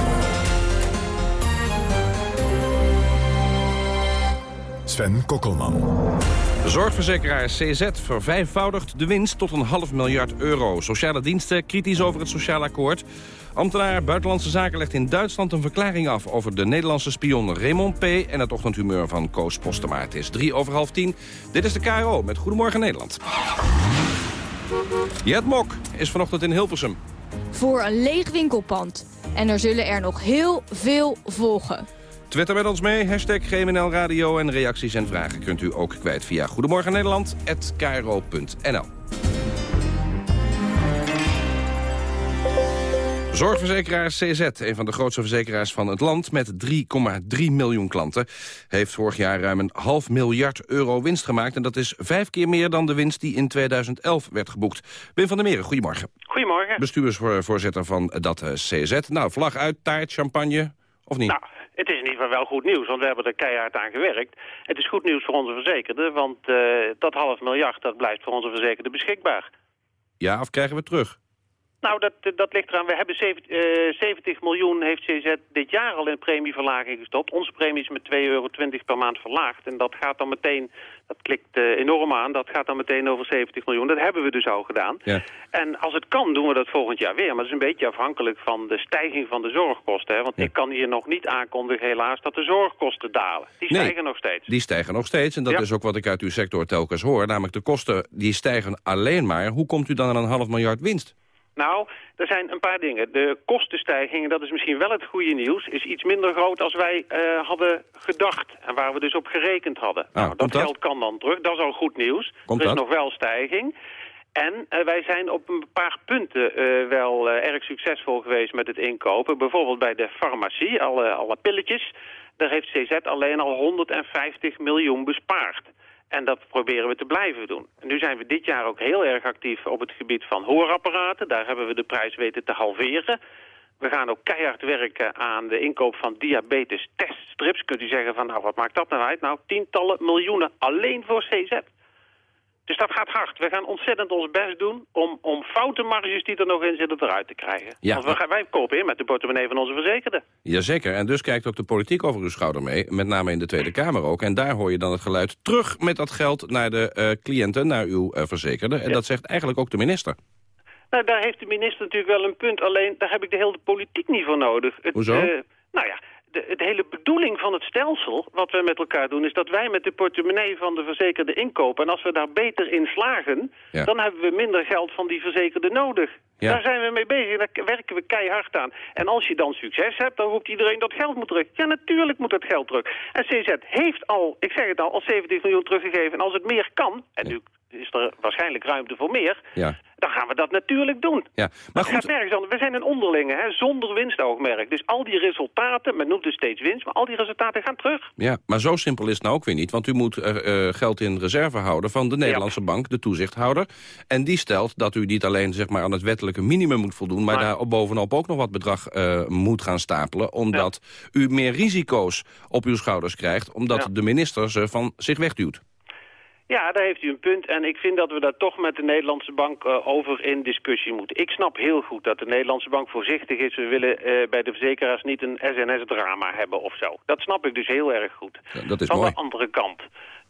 Sven Kokkelman. Zorgverzekeraar CZ vervijfvoudigt de winst tot een half miljard euro. Sociale diensten kritisch over het sociaal akkoord. Ambtenaar Buitenlandse Zaken legt in Duitsland een verklaring af... over de Nederlandse spion Raymond P. en het ochtendhumeur van Koos Postema. Het is drie over half tien. Dit is de KRO met Goedemorgen Nederland. Jet Mok is vanochtend in Hilversum. Voor een leeg winkelpand. En er zullen er nog heel veel volgen. Twitter met ons mee, hashtag GMNL Radio en reacties en vragen kunt u ook kwijt via Goedemorgen Nederland, Zorgverzekeraar CZ, een van de grootste verzekeraars van het land... met 3,3 miljoen klanten, heeft vorig jaar ruim een half miljard euro winst gemaakt. En dat is vijf keer meer dan de winst die in 2011 werd geboekt. Wim van der Meren, goedemorgen. Goedemorgen. Bestuursvoorzitter van dat eh, CZ. Nou, vlag uit, taart, champagne, of niet? Nou, het is in ieder geval wel goed nieuws, want we hebben er keihard aan gewerkt. Het is goed nieuws voor onze verzekerden, want eh, dat half miljard dat blijft voor onze verzekerden beschikbaar. Ja, of krijgen we terug? Nou, dat, dat ligt eraan. We hebben 70, eh, 70 miljoen heeft CZ dit jaar al in premieverlaging gestopt. Onze premie is met 2,20 euro per maand verlaagd. En dat gaat dan meteen, dat klikt eh, enorm aan, dat gaat dan meteen over 70 miljoen. Dat hebben we dus al gedaan. Ja. En als het kan, doen we dat volgend jaar weer. Maar dat is een beetje afhankelijk van de stijging van de zorgkosten. Hè? Want ik kan hier nog niet aankondigen, helaas, dat de zorgkosten dalen. Die Nee. stijgen nog steeds. Die stijgen nog steeds. En dat Ja. is ook wat ik uit uw sector telkens hoor. Namelijk de kosten die stijgen alleen maar. Hoe komt u dan aan een half miljard winst? Nou, er zijn een paar dingen. De kostenstijging, dat is misschien wel het goede nieuws... is iets minder groot als wij eh, hadden gedacht. En waar we dus op gerekend hadden. nou, dat geld kan dan terug. Dat is al goed nieuws. Komt er is dat? nog wel stijging. En eh, wij zijn op een paar punten eh, wel erg succesvol geweest met het inkopen. Bijvoorbeeld bij de farmacie, alle, alle pilletjes. Daar heeft CZ alleen al 150 miljoen bespaard. En dat proberen we te blijven doen. En nu zijn we dit jaar ook heel erg actief op het gebied van hoorapparaten. Daar hebben we de prijs weten te halveren. We gaan ook keihard werken aan de inkoop van diabetes teststrips. Kunt u zeggen van, nou wat maakt dat nou uit? Nou, tientallen miljoenen alleen voor CZ. Dus dat gaat hard. We gaan ontzettend ons best doen om, om foute marges die er nog in zitten eruit te krijgen. Ja. Want we gaan, wij kopen in met de portemonnee van onze verzekerden. Jazeker. En dus kijkt ook de politiek over uw schouder mee. Met name in de Tweede Kamer ook. En daar hoor je dan het geluid terug met dat geld naar de eh, cliënten, naar uw eh, verzekerde. En Ja. dat zegt eigenlijk ook de minister. Nou, daar heeft de minister natuurlijk wel een punt. Alleen, daar heb ik de hele politiek niet voor nodig. Het, Hoezo? eh, de, de hele bedoeling van het stelsel, wat we met elkaar doen... is dat wij met de portemonnee van de verzekerde inkopen. En als we daar beter in slagen, Ja. dan hebben we minder geld van die verzekerde nodig. Ja. Daar zijn we mee bezig, daar werken we keihard aan. En als je dan succes hebt, dan roept iedereen dat geld moet terug. Ja, natuurlijk moet dat geld terug. En CZ heeft al, ik zeg het al, al 70 miljoen teruggegeven. En als het meer kan, en nu is er waarschijnlijk ruimte voor meer... Ja. dan gaan we dat natuurlijk doen. Ja, Maar het gaat nergens anders. We zijn een onderlinge, hè, zonder winstoogmerk. Dus al die resultaten, men noemt dus steeds winst... maar al die resultaten gaan terug. Ja, maar zo simpel is het nou ook weer niet. Want u moet eh, eh, geld in reserve houden van de Nederlandse bank, de toezichthouder. En die stelt dat u niet alleen zeg maar, aan het wettelijke minimum moet voldoen... maar, daar op bovenop ook nog wat bedrag eh, moet gaan stapelen... omdat u meer risico's op uw schouders krijgt... omdat de minister ze van zich wegduwt. Ja, daar heeft u een punt. En ik vind dat we daar toch met de Nederlandse bank eh, over in discussie moeten. Ik snap heel goed dat de Nederlandse bank voorzichtig is. We willen eh, bij de verzekeraars niet een SNS-drama hebben of zo. Dat snap ik dus heel erg goed. dat is Van mooi. de andere kant.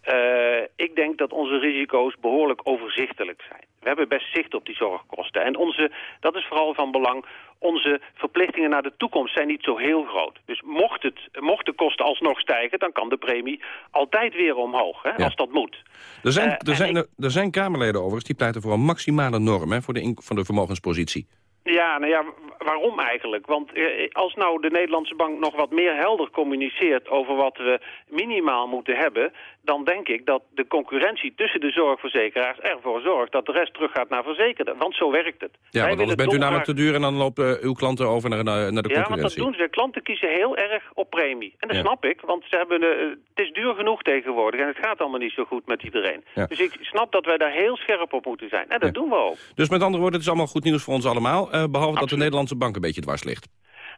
eh, ik denk dat onze risico's behoorlijk overzichtelijk zijn. We hebben best zicht op die zorgkosten. En onze, dat is vooral van belang, onze verplichtingen naar de toekomst zijn niet zo heel groot. Dus mocht, het, mocht de kosten alsnog stijgen, dan kan de premie altijd weer omhoog, hè, als dat moet. Er zijn, Eh, er, zijn, er zijn Kamerleden overigens die pleiten voor een maximale norm... Hè, voor, de voor de vermogenspositie. Ja, nou ja, waarom eigenlijk? Want eh, als nou de Nederlandse bank nog wat meer helder communiceert over wat we minimaal moeten hebben, dan denk ik dat de concurrentie tussen de zorgverzekeraars ervoor zorgt dat de rest teruggaat naar verzekerden. Want zo werkt het. Ja, Wij want anders bent u namelijk te duur... en dan lopen uw klanten over naar, naar, de Ja, want dat concurrentie. doen ze. Klanten kiezen heel erg op premie. En dat Ja. snap ik, want ze hebben, eh, het is duur genoeg tegenwoordig en het gaat allemaal niet zo goed met iedereen. Ja. Dus ik snap dat wij daar heel scherp op moeten zijn. En dat doen we ook. Dus met andere woorden, het is allemaal goed nieuws voor ons allemaal... eh, behalve dat de Nederlandse bank een beetje dwars ligt.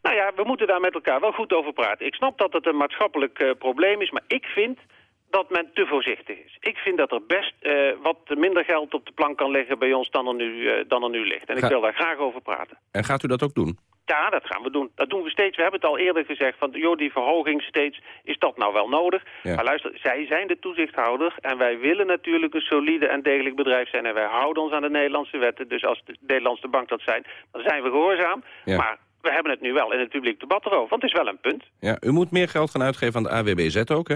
Nou ja, we moeten daar met elkaar wel goed over praten. Ik snap dat het een maatschappelijk eh, probleem is, maar ik vind dat men te voorzichtig is. Ik vind dat er best eh, wat minder geld op de plank kan liggen bij ons dan er nu, eh, dan er nu ligt. En ik wil daar graag over praten. En gaat u dat ook doen? Ja, dat gaan we doen. Dat doen we steeds. We hebben het al eerder gezegd van, joh, die verhoging steeds, is dat nou wel nodig? Ja. Maar luister, zij zijn de toezichthouder en wij willen natuurlijk een solide en degelijk bedrijf zijn. En wij houden ons aan de Nederlandse wetten. Dus als de Nederlandse bank dat zijn, dan zijn we gehoorzaam. Ja. Maar we hebben het nu wel in het publiek debat erover, want het is wel een punt. Ja, u moet meer geld gaan uitgeven aan de AWBZ ook, hè?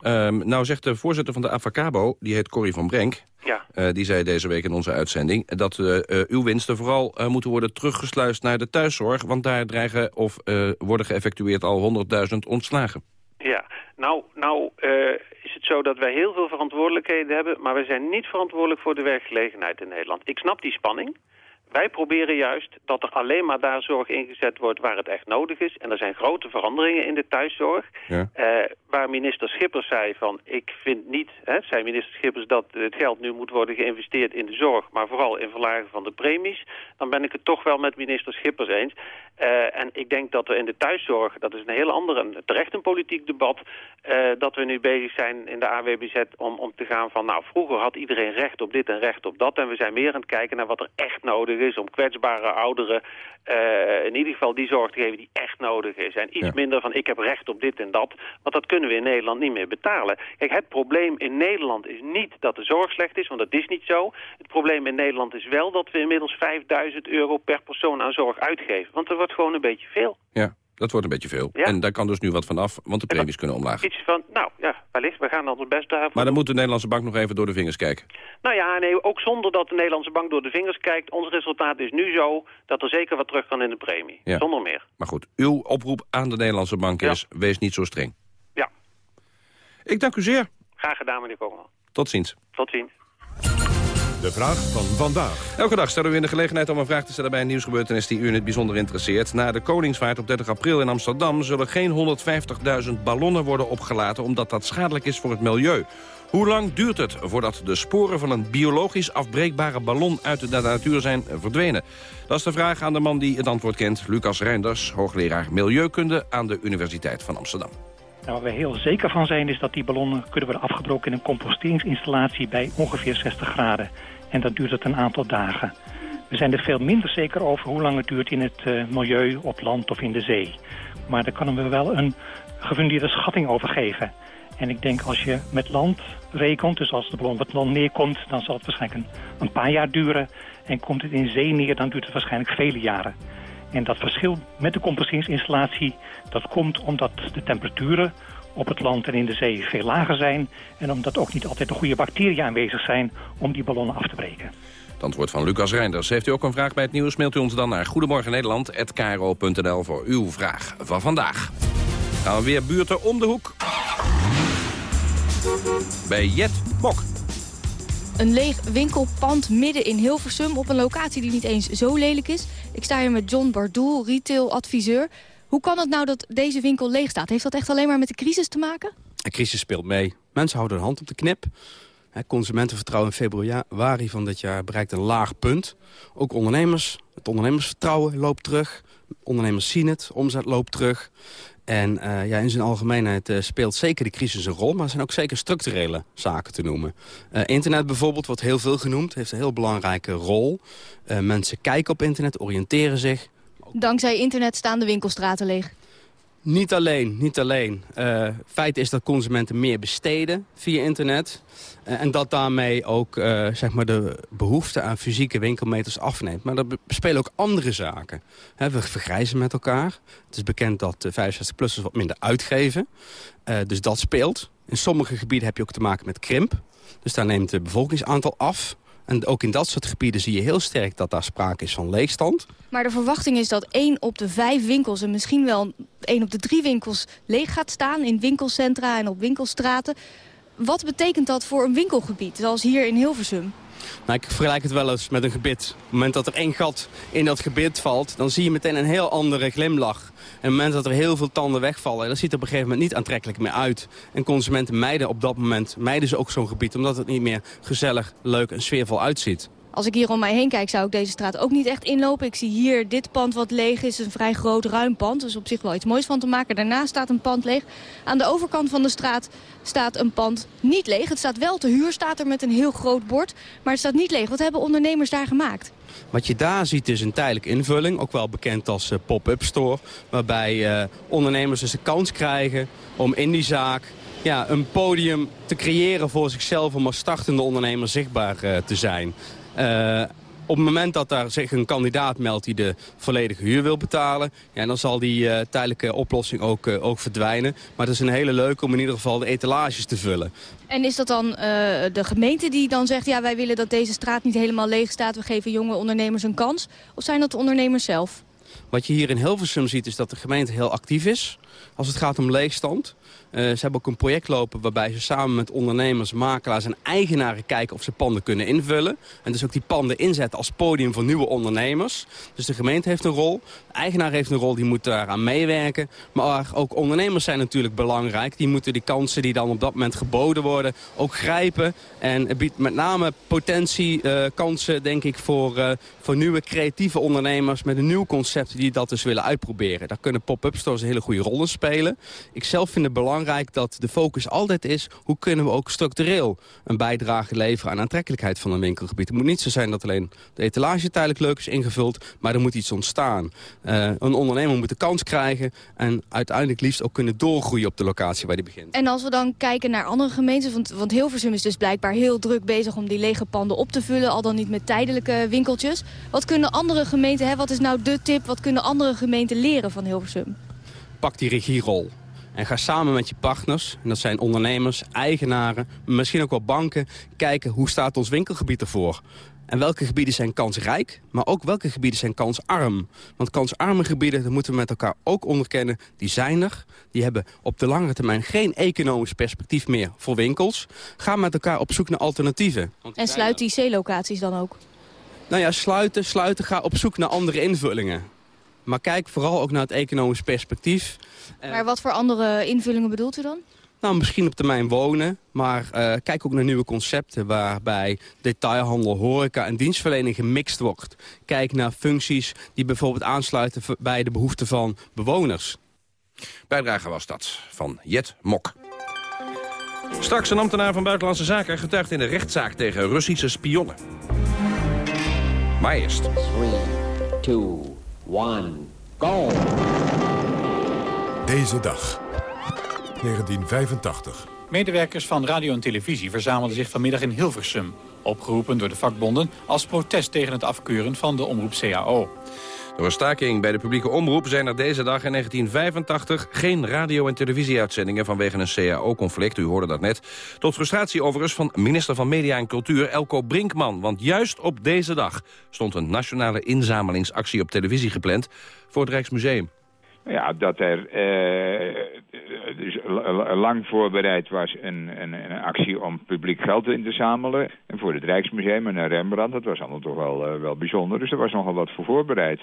Ehm, nou zegt de voorzitter van de Avacabo, die heet Corrie van Brenk... Ja. eh, die zei deze week in onze uitzending... dat eh, eh, uw winsten vooral moeten worden teruggesluist naar de thuiszorg... want daar dreigen of worden geëffectueerd al 100.000 ontslagen. Ja, nou, nou is het zo dat wij heel veel verantwoordelijkheden hebben... maar we zijn niet verantwoordelijk voor de werkgelegenheid in Nederland. Ik snap die spanning. Wij proberen juist dat er alleen maar daar zorg ingezet wordt waar het echt nodig is. En er zijn grote veranderingen in de thuiszorg. Ja. Eh, waar minister Schippers zei van, ik vind niet, hè, zei minister Schippers, dat het geld nu moet worden geïnvesteerd in de zorg, maar vooral in verlagen van de premies. Dan ben ik het toch wel met minister Schippers eens. Eh, en ik denk dat we in de thuiszorg, dat is een heel ander, en terecht een politiek debat, eh, dat we nu bezig zijn in de AWBZ om, om te gaan van, nou, vroeger had iedereen recht op dit en recht op dat. En we zijn meer aan het kijken naar wat er echt nodig is om kwetsbare ouderen eh, in ieder geval die zorg te geven die echt nodig is. En iets Ja. minder van ik heb recht op dit en dat, want dat kunnen we in Nederland niet meer betalen. Kijk, het probleem in Nederland is niet dat de zorg slecht is, want dat is niet zo. Het probleem in Nederland is wel dat we inmiddels 5000 euro per persoon aan zorg uitgeven. Want er wordt gewoon een beetje veel. Ja, dat wordt een beetje veel. Ja. En daar kan dus nu wat van af, want de premies kunnen omlaag. Iets van, wellicht, we gaan ons best daarvoor Maar dan moet de Nederlandse bank nog even door de vingers kijken. Nou ja, nee, ook zonder dat de Nederlandse bank door de vingers kijkt. Ons resultaat is nu zo dat er zeker wat terug kan in de premie. Ja. Zonder meer. Maar goed, uw oproep aan de Nederlandse bank is... wees niet zo streng. Ja. Ik dank u zeer. Graag gedaan, meneer Kogelman. Tot ziens. Tot ziens. De vraag van vandaag. Elke dag stellen we in de gelegenheid om een vraag te stellen bij een nieuwsgebeurtenis die u in het bijzonder interesseert. Na de Koningsvaart op 30 april in Amsterdam zullen geen 150.000 ballonnen worden opgelaten omdat dat schadelijk is voor het milieu. Hoe lang duurt het voordat de sporen van een biologisch afbreekbare ballon uit de natuur zijn verdwenen? Dat is de vraag aan de man die het antwoord kent, Lucas Reinders, hoogleraar Milieukunde aan de Universiteit van Amsterdam. Nou, waar we heel zeker van zijn is dat die ballonnen kunnen worden afgebroken in een composteringsinstallatie bij ongeveer 60 graden. En dat duurt het een aantal dagen. We zijn er veel minder zeker over hoe lang het duurt in het eh, milieu, op land of in de zee. Maar daar kunnen we wel een gefundeerde schatting over geven. En ik denk als je met land rekent, dus als de ballon het land neerkomt... dan zal het waarschijnlijk een, een paar jaar duren. En komt het in zee neer, dan duurt het waarschijnlijk vele jaren. En dat verschil met de composteringsinstallatie, dat komt omdat de temperaturen op het land en in de zee veel lager zijn. En omdat ook niet altijd de goede bacteriën aanwezig zijn om die ballonnen af te breken. Het antwoord van Lucas Reinders. Heeft u ook een vraag bij het nieuws, mailt u ons dan naar Goedemorgen Nederland@kro.nl voor uw vraag van vandaag. Gaan we weer buurten om de hoek. Bij Jet Bok. Een leeg winkelpand midden in Hilversum op een locatie die niet eens zo lelijk is. Ik sta hier met John Bardoel, retailadviseur. Hoe kan het nou dat deze winkel leeg staat? Heeft dat echt alleen maar met de crisis te maken? De crisis speelt mee. Mensen houden hun hand op de knip. Consumentenvertrouwen in februari van dit jaar bereikt een laag punt. Ook ondernemers, het ondernemersvertrouwen loopt terug. Ondernemers zien het, omzet loopt terug. En uh, ja, in zijn algemeenheid uh, speelt zeker de crisis een rol... maar er zijn ook zeker structurele zaken te noemen. Uh, internet bijvoorbeeld wordt heel veel genoemd, heeft een heel belangrijke rol. mensen kijken op internet, oriënteren zich. Dankzij internet staan de winkelstraten leeg. Niet alleen, niet alleen. Uh, feit is dat consumenten meer besteden via internet. Uh, en dat daarmee ook uh, zeg maar de behoefte aan fysieke winkelmeters afneemt. Maar er spelen ook andere zaken. We vergrijzen met elkaar. Het is bekend dat 65-plussers wat minder uitgeven. dus dat speelt. In sommige gebieden heb je ook te maken met krimp. Dus daar neemt het bevolkingsaantal af. En ook in dat soort gebieden zie je heel sterk dat daar sprake is van leegstand. Maar de verwachting is dat één op de vijf winkels... en misschien wel één op de drie winkels leeg gaat staan... in winkelcentra en op winkelstraten. Wat betekent dat voor een winkelgebied, zoals hier in Hilversum? Nou, ik vergelijk het wel eens met een gebit. Op het moment dat er één gat in dat gebit valt... dan zie je meteen een heel andere glimlach. En op het moment dat er heel veel tanden wegvallen... dat ziet er op een gegeven moment niet aantrekkelijk meer uit. En consumenten mijden op dat moment mijden ze ook zo'n gebied... omdat het niet meer gezellig, leuk en sfeervol uitziet. Als ik hier om mij heen kijk, zou ik deze straat ook niet echt inlopen. Ik zie hier dit pand wat leeg is, een vrij groot ruim pand. Dus op zich wel iets moois van te maken. Daarnaast staat een pand leeg. Aan de overkant van de straat staat een pand niet leeg. Het staat wel te huur, staat er met een heel groot bord. Maar het staat niet leeg. Wat hebben ondernemers daar gemaakt? Wat je daar ziet is een tijdelijke invulling, ook wel bekend als uh, pop-up store. Waarbij uh, ondernemers dus de kans krijgen om in die zaak ja, een podium te creëren voor zichzelf... om als startende ondernemer zichtbaar uh, te zijn. Uh, op het moment dat daar zich een kandidaat meldt die de volledige huur wil betalen... Ja, dan zal die uh, tijdelijke oplossing ook, uh, ook verdwijnen. Maar het is een hele leuke om in ieder geval de etalages te vullen. En is dat dan de gemeente die dan zegt... ja, wij willen dat deze straat niet helemaal leeg staat... we geven jonge ondernemers een kans? Of zijn dat de ondernemers zelf? Wat je hier in Hilversum ziet is dat de gemeente heel actief is als het gaat om leegstand. Uh, ze hebben ook een project lopen waarbij ze samen met ondernemers, makelaars en eigenaren kijken of ze panden kunnen invullen. En dus ook die panden inzetten als podium voor nieuwe ondernemers. Dus de gemeente heeft een rol, de eigenaar heeft een rol, die moet daaraan meewerken. Maar ook ondernemers zijn natuurlijk belangrijk. Die moeten die kansen die dan op dat moment geboden worden ook grijpen. En het biedt met name potentie, uh, kansen denk ik voor, uh, voor nieuwe creatieve ondernemers met een nieuw concept die dat dus willen uitproberen. Daar kunnen pop-up stores een hele goede rol in spelen. Ik zelf vind het belangrijk dat de focus altijd is... hoe kunnen we ook structureel een bijdrage leveren aan aantrekkelijkheid van een winkelgebied. Het moet niet zo zijn dat alleen de etalage tijdelijk leuk is ingevuld... maar er moet iets ontstaan. Uh, een ondernemer moet de kans krijgen... en uiteindelijk liefst ook kunnen doorgroeien op de locatie waar die begint. En als we dan kijken naar andere gemeentes... want, want Hilversum is dus blijkbaar heel druk bezig om die lege panden op te vullen... al dan niet met tijdelijke winkeltjes. Wat kunnen andere gemeenten, hè, wat is nou de tip... wat kunnen andere gemeenten leren van Hilversum? Pak die regierol. En ga samen met je partners, en dat zijn ondernemers, eigenaren, misschien ook wel banken, kijken hoe staat ons winkelgebied ervoor. En welke gebieden zijn kansrijk, maar ook welke gebieden zijn kansarm. Want kansarme gebieden, dat moeten we met elkaar ook onderkennen, die zijn er. Die hebben op de langere termijn geen economisch perspectief meer voor winkels. Ga met elkaar op zoek naar alternatieven. En sluit die C-locaties dan ook? Nou ja, sluiten, sluiten, ga op zoek naar andere invullingen. Maar kijk vooral ook naar het economisch perspectief. Maar wat voor andere invullingen bedoelt u dan? Nou, misschien op termijn wonen, maar uh, kijk ook naar nieuwe concepten... waarbij detailhandel, horeca en dienstverlening gemixt wordt. Kijk naar functies die bijvoorbeeld aansluiten bij de behoeften van bewoners. Bijdrage was dat van Jet Mok. Straks een ambtenaar van Buitenlandse Zaken getuigt in de rechtszaak tegen Russische spionnen. Maar eerst... 3, 2, One, go! Deze dag, 1985. Medewerkers van radio en televisie verzamelden zich vanmiddag in Hilversum. Opgeroepen door de vakbonden als protest tegen het afkeuren van de omroep CAO. Door een staking bij de publieke omroep zijn er deze dag in 1985... geen radio- en televisieuitzendingen vanwege een CAO-conflict. U hoorde dat net. Tot frustratie overigens van minister van Media en Cultuur Elko Brinkman. Want juist op deze dag stond een nationale inzamelingsactie op televisie gepland... voor het Rijksmuseum. Ja, dat er eh, dus lang voorbereid was een, een, een, actie om publiek geld in te zamelen. En voor het Rijksmuseum en Rembrandt, dat was allemaal toch wel, uh, wel bijzonder. Dus er was nogal wat voor voorbereid.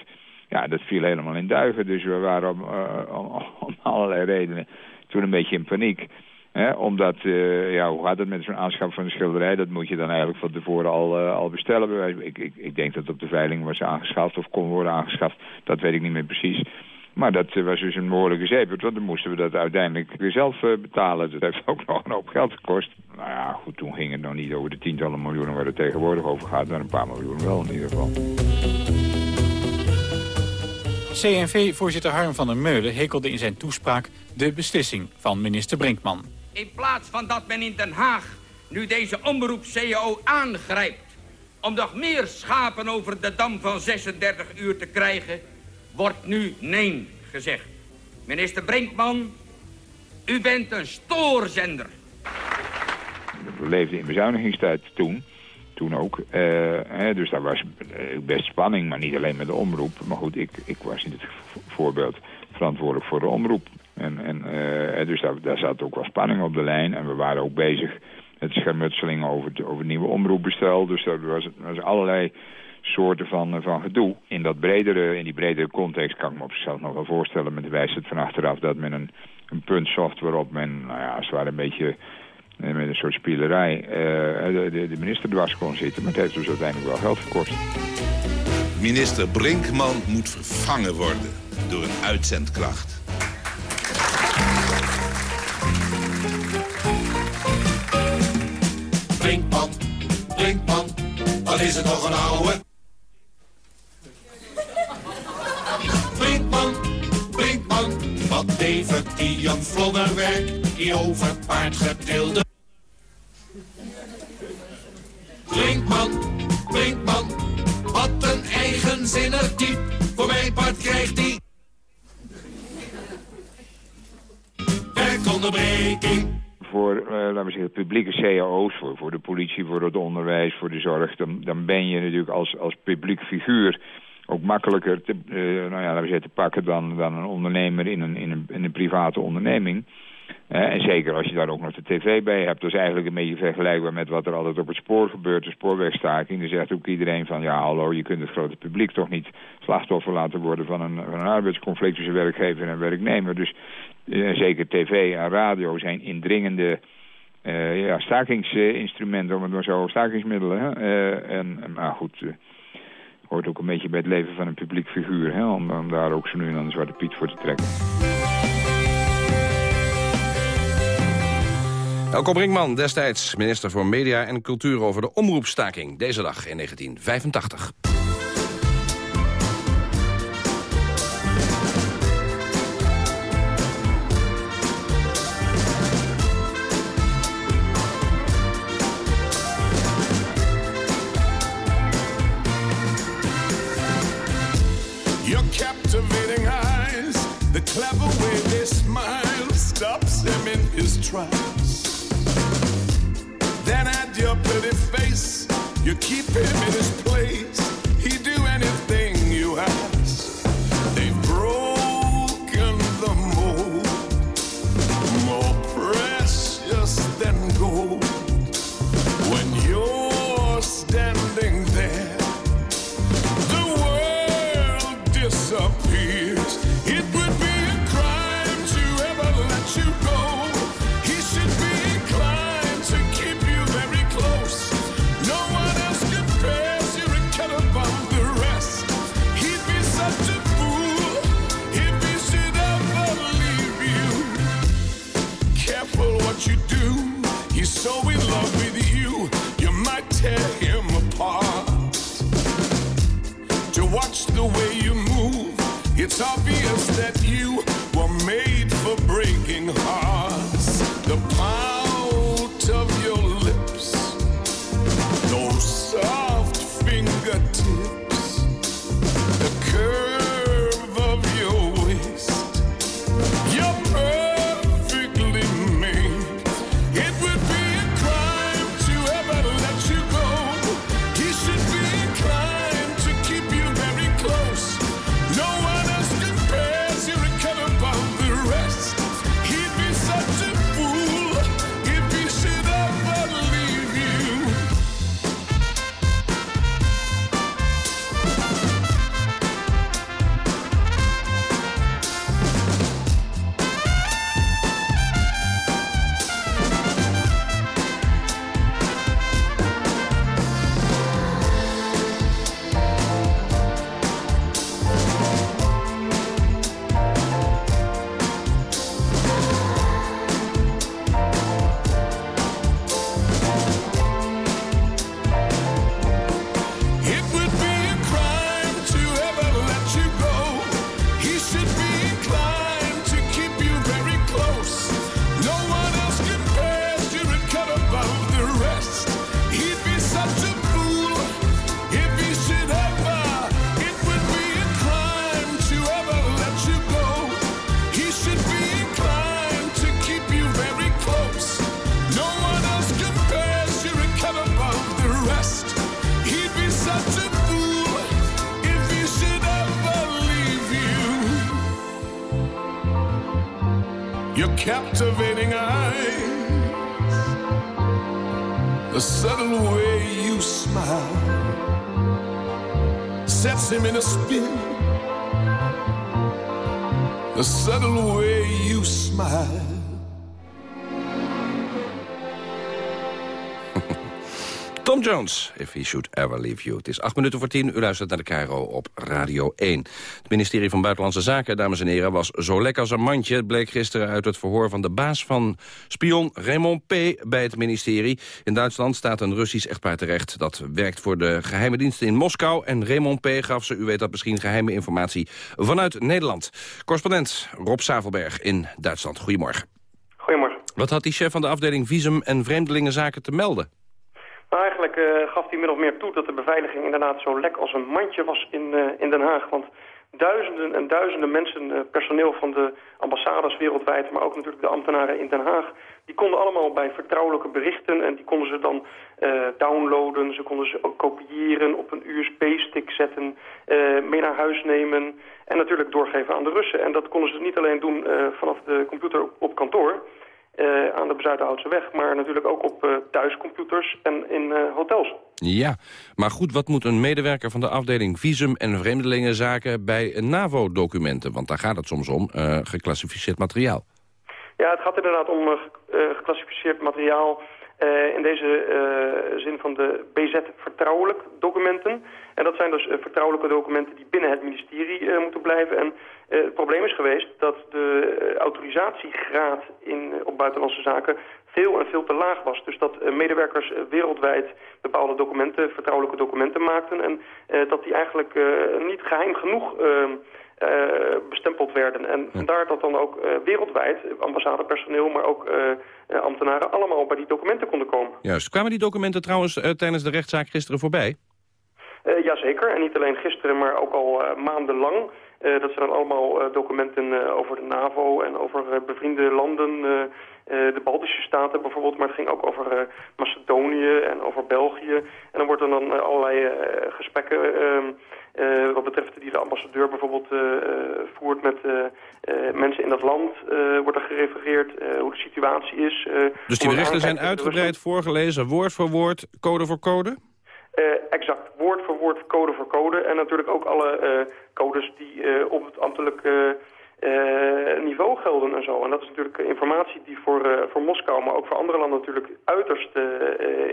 Ja, dat viel helemaal in duigen. Dus we waren om, uh, <laughs> om, allerlei redenen toen een beetje in paniek. Hè, omdat, uh, ja, hoe gaat het met zo'n aanschaf van een schilderij? Dat moet je dan eigenlijk van tevoren al, al bestellen. Ik, ik, ik denk dat het op de veiling was aangeschaft of kon worden aangeschaft. Dat weet ik niet meer precies. Maar dat was dus een behoorlijke zeep. Want dan moesten we dat uiteindelijk weer zelf uh, betalen. Dat heeft ook nog een hoop geld gekost. Nou ja, goed, toen ging het nog niet over de tientallen miljoenen waar het tegenwoordig over gaat. Maar een paar miljoen wel in ieder geval. CNV-voorzitter Harm van der Meulen hekelde in zijn toespraak de beslissing van minister Brinkman. In plaats van dat men in Den Haag nu deze omroep CAO aangrijpt... om nog meer schapen over de dam van 36 uur te krijgen wordt nu nee gezegd. Minister Brinkman, u bent een stoorzender. We leefden in bezuinigingstijd toen. Toen ook. Hè, dus daar was best spanning, maar niet alleen met de omroep. Maar goed, ik, ik was in het voorbeeld verantwoordelijk voor de omroep. En, en, uh, dus daar, daar zat ook wel spanning op de lijn. En we waren ook bezig met schermutselingen over het, over nieuwe omroepbestel. Dus er was, was allerlei soorten van, van gedoe. In, dat bredere, in die bredere context kan ik me op zichzelf nog wel voorstellen... met de wijsheid van achteraf dat men een, een punt zocht waarop men, nou ja, als het ware een beetje met een soort spielerij uh, de, de minister dwars kon zitten. Maar het heeft dus uiteindelijk wel geld gekost. Minister Brinkman moet vervangen worden door een uitzendkracht. Brinkman, Brinkman, wat is het nog een ouwe? Vlodderwerk, die over paard getilde? Brinkman, Brinkman, wat een eigenzinnig diep, voor mijn part krijgt die... Werkonderbreking voor, uh, laten we zeggen, publieke cao's, voor, voor de politie, voor het onderwijs, voor de zorg, dan, dan ben je natuurlijk als, als publiek figuur ook makkelijker te, uh, nou ja, laten we pakken dan, dan een ondernemer in een, in een, in een private onderneming. En zeker als je daar ook nog de tv bij hebt. Dat is eigenlijk een beetje vergelijkbaar met wat er altijd op het spoor gebeurt. De spoorwegstaking. Dan zegt ook iedereen van... ja, hallo, je kunt het grote publiek toch niet slachtoffer laten worden... van een, van een arbeidsconflict tussen werkgever en werknemer. Dus uh, zeker tv en radio zijn indringende... Uh, ja, stakingsinstrumenten, om het maar zo, stakingsmiddelen. Hè? en, maar goed, hoort ook een beetje bij het leven van een publiek figuur... Hè? Om, daar ook zo nu en dan een zwarte piet voor te trekken. Elko Brinkman, destijds minister voor Media en Cultuur... over de omroepstaking, deze dag in 1985. Keep him in his He Should Ever Leave You. Het is acht minuten voor tien. U luistert naar de Cairo op Radio 1. Het ministerie van Buitenlandse Zaken, dames en heren, was zo lekker als een mandje. Het bleek gisteren uit het verhoor van de baas van spion Raymond P. bij het ministerie. In Duitsland staat een Russisch echtpaar terecht. Dat werkt voor de geheime diensten in Moskou. En Raymond P. gaf ze, u weet dat misschien, geheime informatie vanuit Nederland. Correspondent Rob Savelberg in Duitsland. Goedemorgen. Goedemorgen. Wat had die chef van de afdeling Visum en Vreemdelingenzaken te melden? Nou, eigenlijk eh, gaf hij min of meer toe dat de beveiliging inderdaad zo lek als een mandje was in, eh, in Den Haag. Want duizenden en duizenden mensen, eh, personeel van de ambassades wereldwijd, maar ook natuurlijk de ambtenaren in Den Haag, die konden allemaal bij vertrouwelijke berichten en die konden ze dan downloaden, ze konden ze ook kopiëren, op een USB-stick zetten, mee naar huis nemen en natuurlijk doorgeven aan de Russen. En dat konden ze niet alleen doen vanaf de computer op kantoor, uh, aan de Bezuidenhoutse weg, maar natuurlijk ook op uh, thuiscomputers en in uh, hotels. Ja, maar goed, wat moet een medewerker van de afdeling Visum en Vreemdelingenzaken bij NAVO-documenten? Want daar gaat het soms om, geclassificeerd materiaal. Ja, het gaat inderdaad om geclassificeerd materiaal in deze zin van de BZ-vertrouwelijk documenten. En dat zijn dus vertrouwelijke documenten die binnen het ministerie moeten blijven. En het probleem is geweest dat de autorisatiegraad in, op buitenlandse zaken veel en veel te laag was. Dus dat medewerkers wereldwijd bepaalde documenten, vertrouwelijke documenten maakten... en dat die eigenlijk niet geheim genoeg ehm, bestempeld werden. En vandaar dat dan ook wereldwijd ambassadepersoneel, maar ook ambtenaren... allemaal bij die documenten konden komen. Juist. Kwamen die documenten trouwens tijdens de rechtszaak gisteren voorbij? jazeker, en niet alleen gisteren, maar ook al maandenlang... Uh, dat zijn dan allemaal uh, documenten uh, over de NAVO en over bevriende landen, de Baltische Staten bijvoorbeeld, maar het ging ook over Macedonië en over België. En dan wordt er dan allerlei gesprekken ehm, wat betreft die de ambassadeur bijvoorbeeld voert met mensen in dat land, wordt er gerefereerd hoe de situatie is. dus die berichten zijn uitgebreid voorgelezen, woord voor woord, code voor code? Uh, exact, woord voor woord, code voor code. En natuurlijk ook alle uh, codes die uh, op het ambtelijke niveau gelden en zo. En dat is natuurlijk informatie die voor, voor Moskou, maar ook voor andere landen natuurlijk uiterst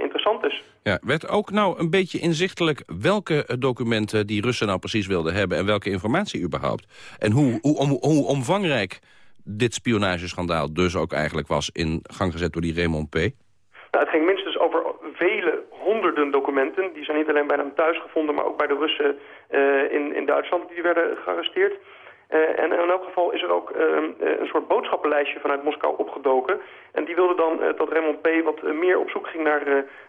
interessant is. Ja, werd ook nou een beetje inzichtelijk welke documenten die Russen nou precies wilden hebben en welke informatie überhaupt? En hoe, hoe, om, hoe omvangrijk dit spionageschandaal dus ook eigenlijk was in gang gezet door die Raymond P? Nou, het ging minstens over vele honderden documenten. Die zijn niet alleen bij hem thuis gevonden, maar ook bij de Russen uh, in, in Duitsland. Die werden gearresteerd. Uh, en in elk geval is er ook uh, een soort boodschappenlijstje vanuit Moskou opgedoken. En die wilde dan dat Raymond P. wat meer op zoek ging naar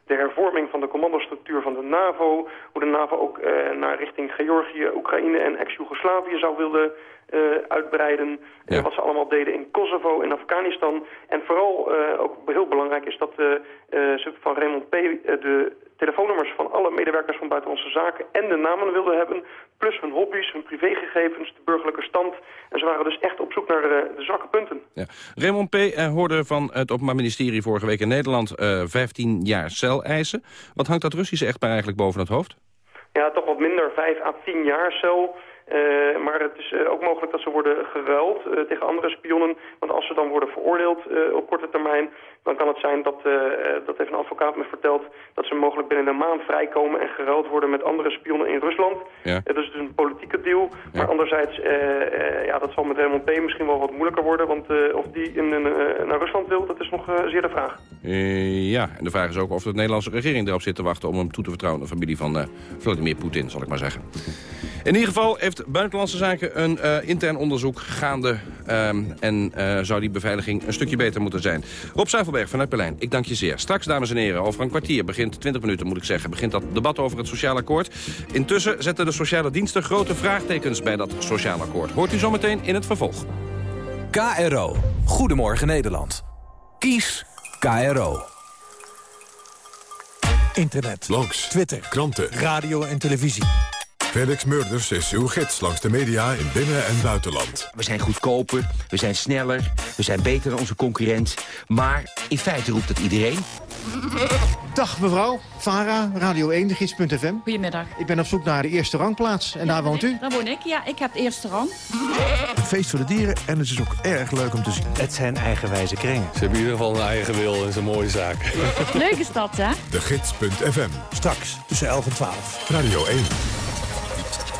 de hervorming van de commandostructuur van de NAVO. Hoe de NAVO ook naar richting Georgië, Oekraïne en ex-Jugoslavië zou willen uitbreiden. Ja. Uh, wat ze allemaal deden in Kosovo en Afghanistan. En vooral uh, ook heel belangrijk is dat ze van Raymond P. de telefoonnummers van alle medewerkers van Buitenlandse Zaken en de namen wilden hebben. Plus hun hobby's, hun privégegevens, de burgerlijke stand. En ze waren dus echt op zoek naar de zwakke punten. Ja. Raymond P. hoorde van het Openbaar Ministerie vorige week in Nederland 15 jaar cel eisen. Wat hangt dat Russische echtpaar eigenlijk boven het hoofd? Ja, toch wat minder, 5 à 10 jaar cel. Uh, maar het is uh, ook mogelijk dat ze worden geruild uh, tegen andere spionnen. Want als ze dan worden veroordeeld op korte termijn... dan kan het zijn dat, dat heeft een advocaat me verteld... dat ze mogelijk binnen een maand vrijkomen en geruild worden met andere spionnen in Rusland. Ja. dat is dus een politieke deal. Ja. Maar anderzijds, ja, dat zal met Raymond P. misschien wel wat moeilijker worden. Want of die in, in, naar Rusland wil, dat is nog zeer de vraag. ja, en de vraag is ook of de Nederlandse regering erop zit te wachten... om hem toe te vertrouwen aan de familie van Vladimir Poetin, zal ik maar zeggen. In ieder geval heeft Buitenlandse Zaken een uh, intern onderzoek gaande. Um, en uh, zou die beveiliging een stukje beter moeten zijn. Rob Zuivelberg vanuit Berlijn, ik dank je zeer. Straks, dames en heren, over een kwartier begint, 20 minuten moet ik zeggen... begint dat debat over het sociaal akkoord. Intussen zetten de sociale diensten grote vraagtekens bij dat sociaal akkoord. Hoort u zometeen in het vervolg. KRO. Goedemorgen Nederland. Kies KRO. Internet, blogs, Twitter, kranten, radio en televisie. Felix Murders is uw gids langs de media in binnen- en buitenland. We zijn goedkoper, we zijn sneller, we zijn beter dan onze concurrent. Maar in feite roept het iedereen. <laughs> Dag mevrouw, Vara, Radio 1, de gids.fm. Goedemiddag. Ik ben op zoek naar de eerste rangplaats en daar woont u? Daar woon ik, ja. Ik heb de eerste rang. Een <laughs> feest voor de dieren en het is ook erg leuk om te zien. Het zijn eigenwijze kringen. Ze hebben in ieder geval een eigen wil en dat is een mooie zaak. Leuk is dat, hè? De Gids.fm. Straks tussen 11 en 12. Radio 1.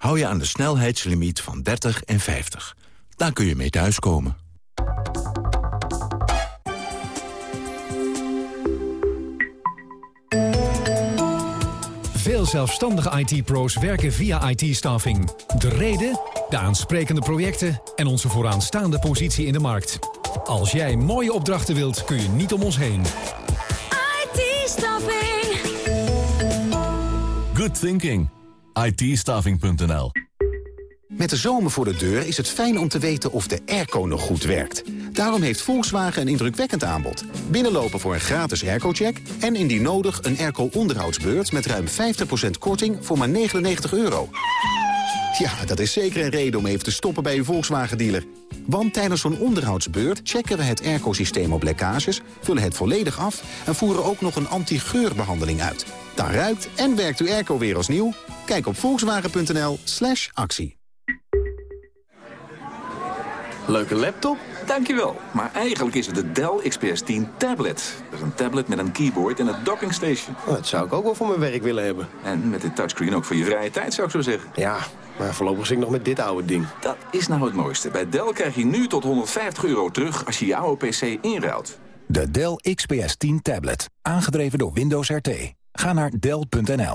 Hou je aan de snelheidslimiet van 30 en 50. Daar kun je mee thuiskomen. Veel zelfstandige IT-pro's werken via IT-staffing. De reden, de aansprekende projecten en onze vooraanstaande positie in de markt. Als jij mooie opdrachten wilt, kun je niet om ons heen. IT-staffing. Good thinking. IT-staffing.nl Met de zomer voor de deur is het fijn om te weten of de airco nog goed werkt. Daarom heeft Volkswagen een indrukwekkend aanbod. Binnenlopen voor een gratis airco-check... en indien nodig een airco-onderhoudsbeurt met ruim 50% korting voor maar 99 euro. Ja, dat is zeker een reden om even te stoppen bij uw Volkswagen-dealer. Want tijdens zo'n onderhoudsbeurt checken we het airco-systeem op lekkages... vullen het volledig af en voeren ook nog een anti-geurbehandeling uit. Dan ruikt en werkt uw airco weer als nieuw. Kijk op volkswagen.nl slash actie. Leuke laptop? Dankjewel. Maar eigenlijk is het de Dell XPS 10 tablet. Dat is een tablet met een keyboard en een docking station. Oh, dat zou ik ook wel voor mijn werk willen hebben. En met dit touchscreen ook voor je vrije tijd, zou ik zo zeggen. Ja, maar voorlopig zit ik nog met dit oude ding. Dat is nou het mooiste. Bij Dell krijg je nu tot 150 euro terug als je je oude PC inruilt. De Dell XPS 10 tablet. Aangedreven door Windows RT. Ga naar Dell.nl.